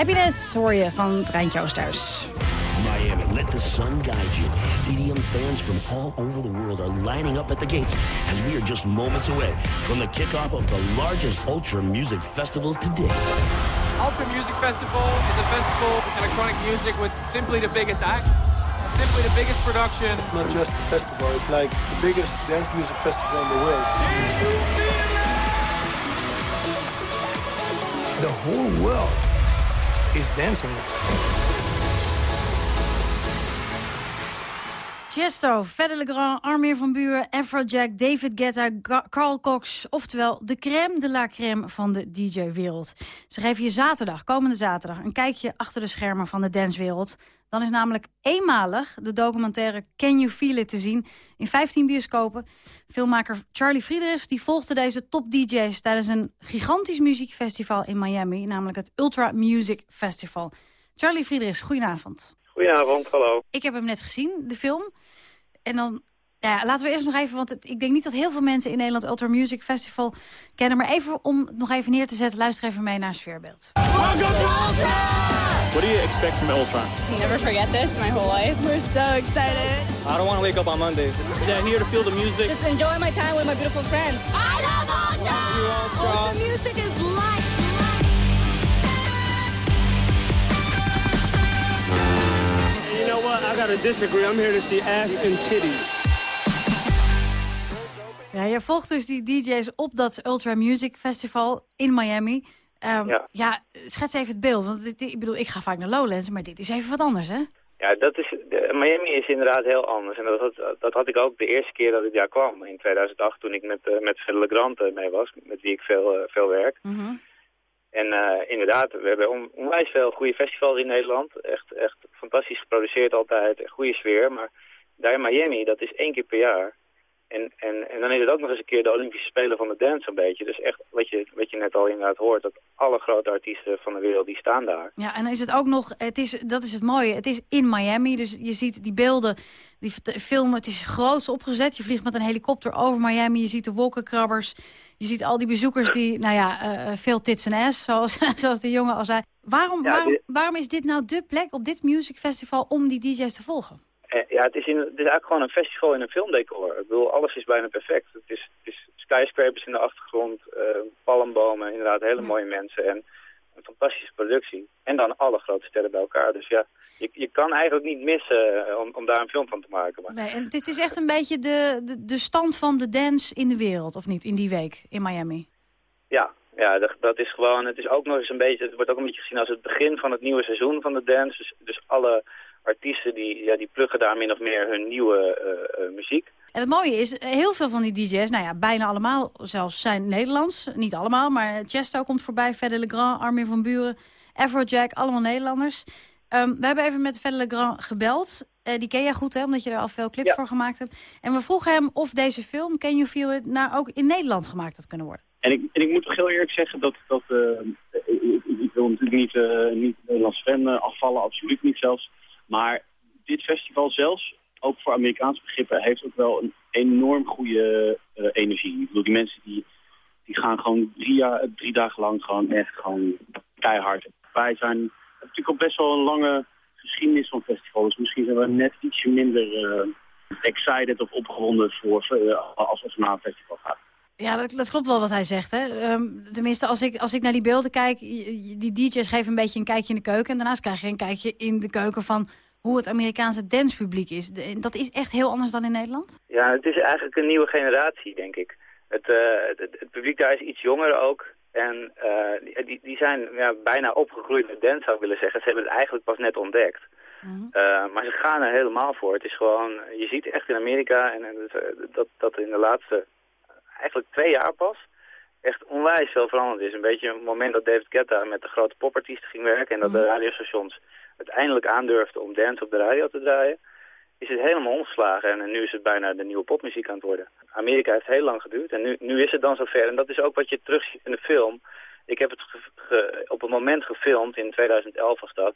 Happiness hoor je van Treintje Oosthuis. Miami, let the sun guide you. EDM fans from all over the world are lining up at the gates as we are just moments away from the kickoff of the largest ultra music festival to date. Ultra Music Festival is a festival of electronic music with simply the biggest acts, simply the biggest production. It's not just a festival, it's like the biggest dance music festival in the world. The whole world is dancing. Chesto, Fedde Legrand, Armin van Buren, Afrojack, David Guetta, Carl Cox. Oftewel de crème de la crème van de DJ-wereld. Ze geven je zaterdag, komende zaterdag, een kijkje achter de schermen van de dancewereld. Dan is namelijk eenmalig de documentaire Can You Feel It te zien in 15 bioscopen. Filmmaker Charlie Friedrichs die volgde deze top DJ's tijdens een gigantisch muziekfestival in Miami, namelijk het Ultra Music Festival. Charlie Friedrichs, goedenavond. Goedenavond, hallo. Ik heb hem net gezien, de film. En dan, ja, laten we eerst nog even, want het- ik denk niet dat heel veel mensen in Nederland Ultra Music Festival kennen. Maar even om het nog even neer te zetten, luister even mee naar een sfeerbeeld. What do you expect from Ultron? To never forget this my whole life. We're so excited. I don't want to wake up on Monday. Yeah, here to feel the music. Just enjoy my time with my beautiful friends. I love Ultra! Ultra music is life. Know what? I gotta disagree. I'm here to see ass and titties. Ja, je volgt dus die DJ's op dat Ultra Music Festival in Miami. Ehm, Ja. ja, schets even het beeld. Want dit- ik bedoel, ik ga vaak naar Lowlands, maar dit is even wat anders, hè? Ja, dat is, de- Miami is inderdaad heel anders. En dat had, dat had ik ook de eerste keer dat ik daar kwam, in 2008, toen ik met, uh, met Legrand eh, mee was, met wie ik veel, eh, veel werk. En eh, inderdaad, we hebben on- onwijs veel goede festivals in Nederland. Echt, echt fantastisch geproduceerd altijd, goede sfeer. Maar daar in Miami, dat is één keer per jaar. En, en, en dan is het ook nog eens een keer de Olympische Spelen van de dance een beetje. Dus echt, wat je, wat je net al inderdaad hoort, dat alle grote artiesten van de wereld, die staan daar. Ja, en dan is het ook nog, het is, dat is het mooie, het is in Miami. Dus je ziet die beelden, die filmen, het is groots opgezet. Je vliegt met een helikopter over Miami, je ziet de wolkenkrabbers. Je ziet al die bezoekers die, nou ja, eh, veel tits en ass, zoals, zoals de jongen al zei. Waarom, Ja, waarom, waarom is dit nou de plek op dit musicfestival om die DJ's te volgen? Eh, ja, het is, in, het is eigenlijk gewoon een festival in een filmdecor. Ik bedoel, alles is bijna perfect. Het is, het is skyscrapers in de achtergrond, eh, palmbomen, inderdaad hele mooie mensen en een fantastische productie. En dan alle grote sterren bij elkaar. Dus ja, je, je kan eigenlijk niet missen eh, om, om daar een film van te maken. Maar Nee, en het is, het is echt een beetje de, de, de stand van de dance in de wereld, of niet, in die week in Miami. ja, ja dat, dat is gewoon, het is ook nog eens een beetje, het wordt ook een beetje gezien als het begin van het nieuwe seizoen van de dance. Dus, dus alle artiesten die, ja, die pluggen daar min of meer hun nieuwe eh, eh, muziek. En het mooie is, heel veel van die DJ's, nou ja, bijna allemaal zelfs zijn Nederlands. Niet allemaal, maar Chesto komt voorbij, Fedde Legrand, Armin van Buren, Afrojack, allemaal Nederlanders. Ehm, we hebben even met Fedde Legrand gebeld. Eh, die ken jij goed, hè, omdat je er al veel clips Ja. voor gemaakt hebt. En we vroegen hem of deze film, Can You Feel It, nou ook in Nederland gemaakt had kunnen worden. En ik, en ik moet toch heel eerlijk zeggen dat... dat eh, ik, ik- wil natuurlijk niet, eh niet Nederlands fan afvallen, absoluut niet zelfs. Maar dit festival zelfs, ook voor Amerikaanse begrippen, heeft ook wel een enorm goede eh, energie. Ik bedoel, die mensen die, die gaan gewoon drie, jaar, drie dagen lang gewoon echt gewoon keihard. Wij zijn natuurlijk al best wel een lange geschiedenis van festivals. Dus misschien zijn we net ietsje minder eh, excited of opgewonden voor, eh, als we naar een festival gaan. Ja, dat, dat klopt wel wat hij zegt. Hè. Ehm, tenminste, als ik, als ik naar die beelden kijk, die DJ's geven een beetje een kijkje in de keuken. En daarnaast krijg je een kijkje in de keuken van hoe het Amerikaanse dancepubliek is. Dat is echt heel anders dan in Nederland? Ja, het is eigenlijk een nieuwe generatie, denk ik. Het, eh, het, publiek daar is iets jonger ook. En eh, die- die, zijn ja, bijna opgegroeid met dance, zou ik willen zeggen. Ze hebben het eigenlijk pas net ontdekt. Eh, maar ze gaan er helemaal voor. Het is gewoon, je ziet echt in Amerika en, en dat, dat in de laatste, eigenlijk twee jaar pas, echt onwijs veel veranderd is. Een beetje een moment dat David Guetta met de grote popartiesten ging werken en dat de radiostations uiteindelijk aandurfden om dance op de radio te draaien is het helemaal omgeslagen en nu is het bijna de nieuwe popmuziek aan het worden. Amerika heeft heel lang geduurd en nu, nu is het dan zover. En dat is ook wat je terugziet in de film. Ik heb het op een moment gefilmd, in 2011 was dat,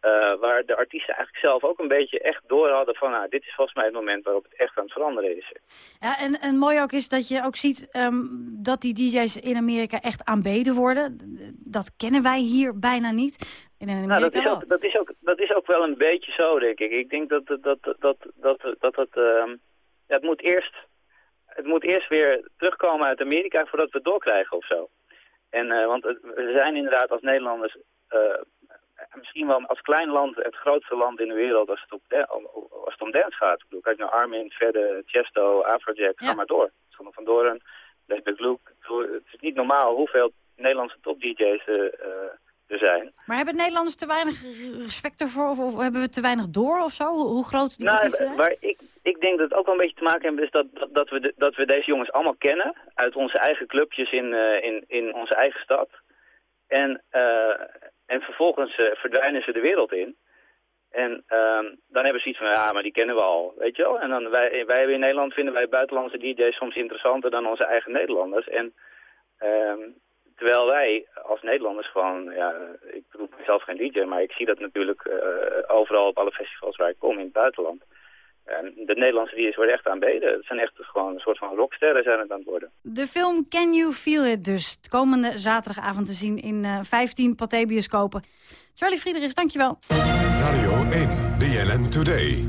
eh, waar de artiesten eigenlijk zelf ook een beetje echt door hadden van... Nou, dit is volgens mij het moment waarop het echt aan het veranderen is. Ja, en, en mooi ook is dat je ook ziet ehm, dat die DJ's in Amerika echt aanbeden worden. Dat kennen wij hier bijna niet. In Amerika Nou, dat is, ook, dat, is ook, dat is ook wel een beetje zo, denk ik. Ik denk dat dat, dat, dat, dat, dat, het, ehm, ja, het, moet eerst, het moet eerst weer terugkomen uit Amerika voordat we het doorkrijgen of zo. En, eh, want we zijn inderdaad als Nederlanders, eh, misschien wel als klein land, het grootste land in de wereld als het, op als het om dance gaat. Ik bedoel, kijk naar Armin, Verde, Chesto, Afrojack, ga maar door. Sander van Doren, Lesbic Luke. Het is niet normaal hoeveel Nederlandse top-DJ's er, eh, er zijn. Maar hebben Nederlanders te weinig respect ervoor? Of, of hebben we te weinig door of zo? Hoe, hoe groot die Nou, zijn? waar ik, ik denk dat het ook wel een beetje te maken heeft is dat, dat, dat, we de- dat we deze jongens allemaal kennen. Uit onze eigen clubjes in, eh, in, in onze eigen stad. En, eh, en vervolgens eh, verdwijnen ze de wereld in. En ehm, dan hebben ze iets van, ja, maar die kennen we al, weet je wel. En dan wij, wij in Nederland vinden wij buitenlandse DJ's soms interessanter dan onze eigen Nederlanders. En ehm, terwijl wij als Nederlanders gewoon, ja, ik bedoel zelf geen DJ, maar ik zie dat natuurlijk eh, overal op alle festivals waar ik kom in het buitenland. En de Nederlandse DJ's worden echt aanbeden. Het zijn echt gewoon een soort van rocksterren zijn het aan het worden. De film Can You Feel It dus. De komende zaterdagavond te zien in eh 15 Pathé-bioscopen. Charlie Friedrichs, dankjewel. Radio 1, BNN Today.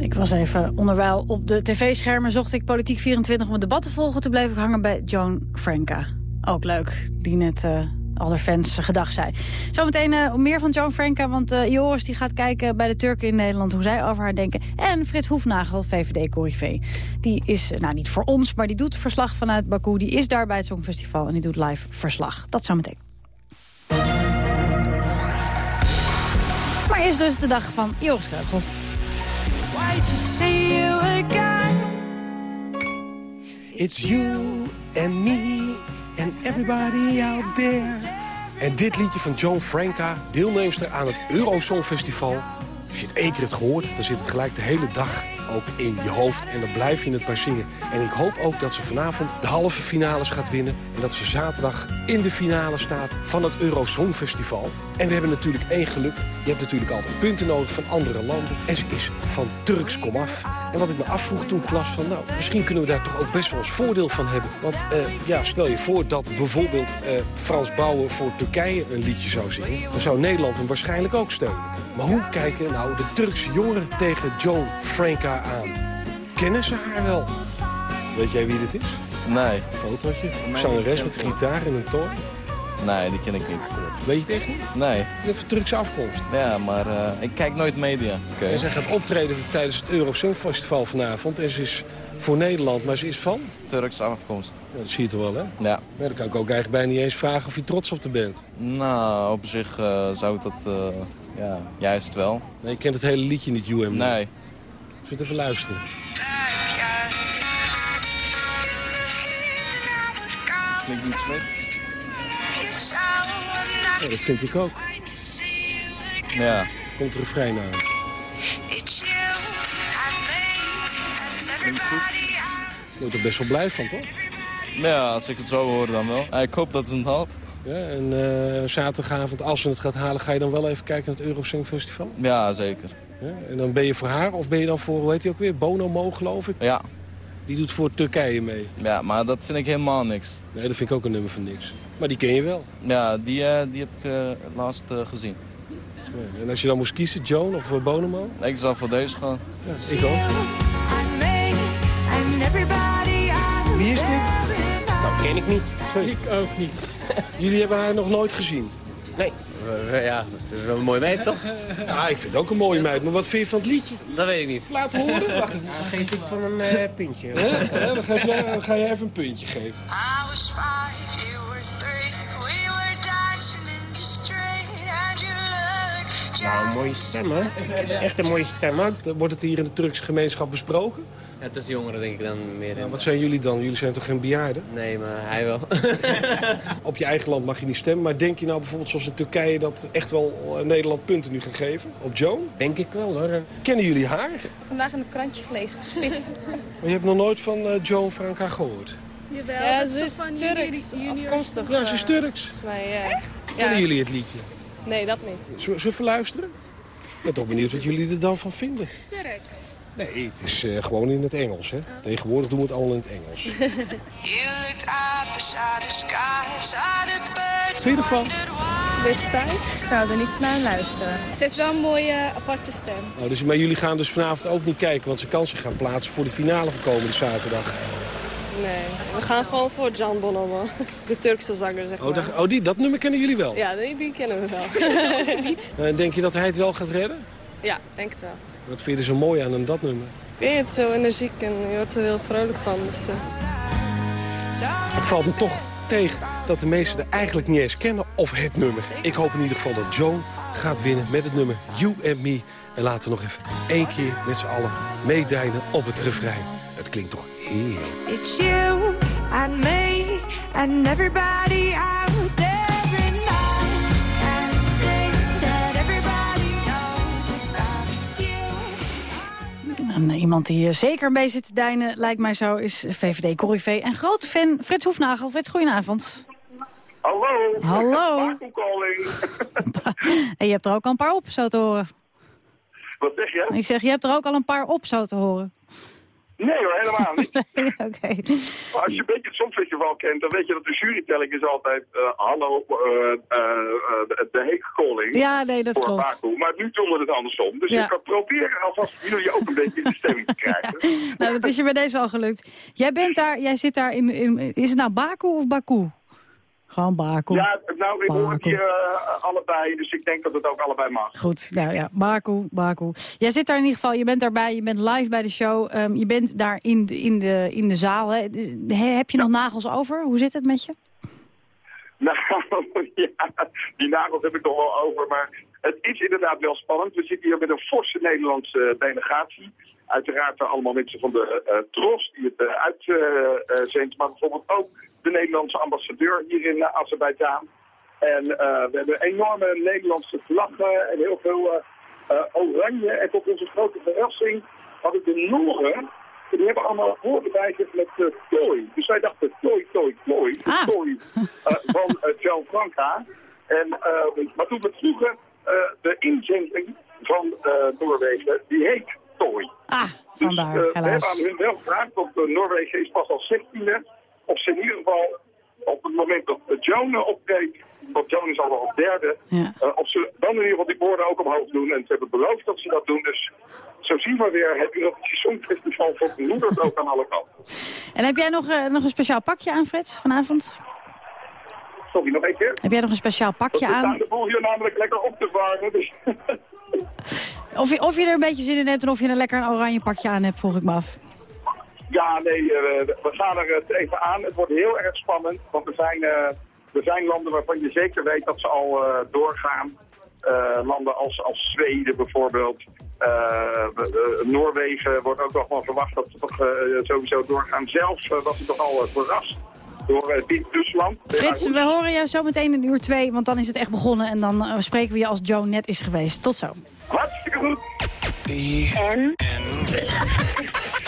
Ik was even onderwijl op de tv-schermen. Zocht ik Politiek 24 om het debat te volgen. Toen bleef ik hangen bij Joan Franca. Ook leuk, die net eh al haar fans gedag zei. Zometeen eh, meer van Joan Franca, want eh, Joris die gaat kijken bij de Turken in Nederland... hoe zij over haar denken. En Frits Hoefnagel, VVD-corrivé. Die is, eh, nou niet voor ons, maar die doet verslag vanuit Baku. Die is daar bij het Songfestival en die doet live verslag. Dat zometeen. Maar eerst dus de dag van Joris Kreugel. It's you and me and everybody out there. En dit liedje van Joan Franca, deelnemster aan het Eurosongfestival. Als je het één keer hebt gehoord, dan zit het gelijk de hele dag ook in je hoofd. En dan blijf je het maar zingen. En ik hoop ook dat ze vanavond de halve finales gaat winnen. En dat ze zaterdag in de finale staat van het Eurosongfestival. En we hebben natuurlijk één geluk. Je hebt natuurlijk altijd punten nodig van andere landen. En ze is van Turks komaf. En wat ik me afvroeg toen ik las van... nou, misschien kunnen we daar toch ook best wel eens voordeel van hebben. Want eh, ja, stel je voor dat bijvoorbeeld eh, Frans Bauer voor Turkije een liedje zou zingen. Dan zou Nederland hem waarschijnlijk ook steunen. Maar hoe kijken nou de Turkse jongeren tegen Joan Franca aan? Kennen ze haar wel? Weet jij wie dit is? Nee. Fotootje? Zangeres ik met gitaar en een toren? Nee, die ken ik niet. Weet je het echt niet? Nee. Je hebt Turkse afkomst. Ja, maar eh, ik kijk nooit media. Oké. En zij gaat optreden tijdens het Eurosongfestival vanavond. En ze is voor Nederland, maar ze is van? Turkse afkomst. Ja, dat zie je toch wel, hè? Ja. Ja, dan kan ik ook eigenlijk bijna niet eens vragen of je trots op de bent. Nou, op zich eh, zou ik dat eh, ja, juist wel. Nee, je kent het hele liedje niet, UM. Nee. Zullen we even luisteren? Klinkt niet slecht. Ja, dat vind ik ook. Ja. Komt de refrein aan. Je wordt er best wel blij van, toch? Ja, als ik het zo hoor dan wel. Ik hoop dat ze het haalt. Ja, en eh, zaterdagavond, als ze het gaat halen, ga je dan wel even kijken naar het Eurosong Festival? Ja, zeker. Ja, en dan ben je voor haar, of ben je dan voor, hoe heet die ook weer, Bono Mo, geloof ik? Ja. Die doet voor Turkije mee. Ja, maar dat vind ik helemaal niks. Nee, dat vind ik ook een nummer van niks. Maar die ken je wel. Ja, die, eh, die heb ik eh, laatst gezien. Ja, en als je dan moest kiezen, Joan of uh, Bono Mo? Ik zou voor deze gaan. Ja, ik ook. Ken ik niet. Ik ook niet. Jullie hebben haar nog nooit gezien? Nee. Eh, ja, het is wel een mooie meid, toch? Ja, ik vind het ook een mooie meid. Maar wat vind je van het liedje? Dat weet ik niet. Laat horen. Wacht. Dan geef ik van een eh, puntje. Hè? Ja, dan, geef jij, dan ga je even een puntje geven. Nou, een mooie stem, hè? Echt een mooie stem, hè? Wordt het hier in de Turkse gemeenschap besproken? Ja, tussen jongeren denk ik dan meer. Nou, wat zijn jullie dan? Jullie zijn toch geen bejaarden? Nee, maar hij wel. Op je eigen land mag je niet stemmen. Maar denk je nou bijvoorbeeld zoals in Turkije... dat echt wel eh, Nederland punten nu gaan geven? Op Joan? Denk ik wel, hoor. Kennen jullie haar? Vandaag in het krantje gelezen, spits. Maar je hebt nog nooit van eh, Joan Franca gehoord? Jawel, Ja, ze is Turks, afkomstig. Ja, ze is eh, Turks. Volgens mij, ja. Kennen jullie het liedje? Nee, dat niet. Zullen we even luisteren? Ik ben toch benieuwd wat jullie er dan van vinden. Turks. Nee, het is eh, gewoon in het Engels. Hè? Tegenwoordig doen we het allemaal in het Engels. Wat vind je ervan? Wist zij? Ik zou er niet naar luisteren. Ze heeft wel een mooie aparte stem. Oh, dus, maar jullie gaan dus vanavond ook niet kijken... want ze kan zich gaan plaatsen voor de finale van komende zaterdag. Nee, we gaan gewoon voor Can Bonomo. De Turkse zanger, zeg maar. Oh, dat, oh die, dat nummer kennen jullie wel? Ja, die, die kennen we wel. niet? Eh, denk je dat hij het wel gaat redden? Ja, denk het wel. Wat vind je er zo mooi aan hem, dat nummer? Ik weet het, zo energiek en je wordt er heel vrolijk van. Dus, eh. Het valt me toch tegen dat de meesten er eigenlijk niet eens kennen of het nummer. Ik hoop in ieder geval dat Joan gaat winnen met het nummer You and Me. En laten we nog even één keer met z'n allen meedijnen op het refrein. Het klinkt toch heerlijk. It's you and me and everybody En iemand die hier zeker mee zit te dijnen, lijkt mij zo, is VVD Corrivé. En groot fan Frits Hoefnagel. Frits, goedenavond. Hallo. Hallo. En je hebt er ook al een paar op, zo te horen. Wat zeg je? Ik zeg, je hebt er ook al een paar op, zo te horen. Nee hoor, helemaal niet. Oké. Als je een beetje het Songfestival kent, dan weet je dat de jurytelling is altijd... eh, hallo, eh, eh, de heekcalling. Ja, nee, dat voor klopt. Baku. Maar nu doen we het andersom. Dus Ja. je kan proberen alvast jullie ook een beetje in de stemming te krijgen. Nou, dat is je bij deze al gelukt. Jij bent daar, jij zit daar in, in is het nou Baku of Baku? Gewoon Baku. Ja, nou, ik hoor het hier eh, allebei, dus ik denk dat het ook allebei mag. Goed, nou ja, Baku, Baku. Jij zit daar in ieder geval, je bent daarbij, je bent live bij de show. ehm, je bent daar in de, in de, in de zaal. Hè. He- heb je nog nagels over? Hoe zit het met je? Nou, ja, die nagels heb ik toch wel over, maar het is inderdaad wel spannend. We zitten hier met een forse Nederlandse delegatie. Uiteraard eh, allemaal mensen van de eh TROS die het uh, uitzendt, maar bijvoorbeeld ook de Nederlandse ambassadeur hier in uh, Azerbeidzjan. En eh, we hebben enorme Nederlandse vlaggen en heel veel eh, eh, oranje. En tot onze grote verrassing hadden de Noren, die hebben allemaal woorden bij zich met uh, tooi. Dus wij dachten tooi, tooi, tooi. De tooi eh, van uh, Joe Franca. En, uh, maar toen we vroegen, de inzending van Noorwegen, die heet tooi. Ah, vandaar, dus, we hebben aan hun wel gevraagd, want Noorwegen is pas al 16e. Of ze in ieder geval op het moment dat Joan optreedt, want Joan is al wel op derde, ja. uh, of ze dan in ieder geval die woorden ook omhoog doen. En ze hebben beloofd dat ze dat doen. Dus zo zien we weer het Eurovisie Songfestival verbroedert ook aan alle kanten. En heb jij nog, uh, nog een speciaal pakje aan, Frits, vanavond? Sorry, nog één keer? Heb jij nog een speciaal pakje aan? We de boel hier namelijk lekker op te varen. Dus of, je, of je er een beetje zin in hebt en of je er lekker een oranje pakje aan hebt, vroeg ik me af. Ja, nee, uh, we gaan er even aan. Het wordt heel erg spannend, want er zijn, uh, er zijn landen waarvan je zeker weet dat ze al doorgaan. landen als, als Zweden bijvoorbeeld. Noorwegen wordt ook nog wel verwacht dat ze toch sowieso doorgaan. Zelfs was ik toch al verrast door dit Rusland. Frits, we horen jou zo meteen in uur twee, want dan is het echt begonnen. En dan uh, spreken we je als Joan net is geweest. Tot zo. Hartstikke goed. En?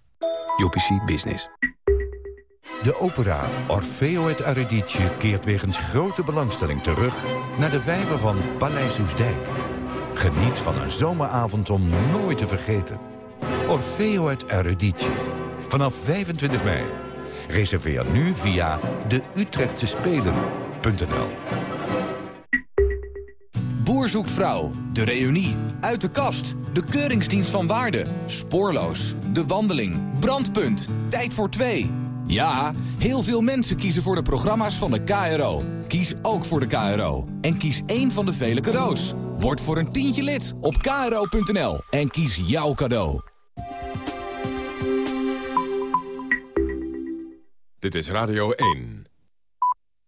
UPC Business. De opera Orfeo et Eurydice keert wegens grote belangstelling terug... naar de vijver van Paleis Oesdijk. Geniet van een zomeravond om nooit te vergeten. Orfeo et Eurydice. Vanaf 25 mei. Reserveer nu via de Utrechtse Spelen.nl. Boer zoekt vrouw, De Reunie, Uit de kast, De Keuringsdienst van Waarde, Spoorloos, De Wandeling, Brandpunt, Tijd voor twee. Ja, heel veel mensen kiezen voor de programma's van de KRO. Kies ook voor de KRO. En kies één van de vele cadeaus. Word voor een tientje lid op kro.nl en kies jouw cadeau. Dit is Radio 1.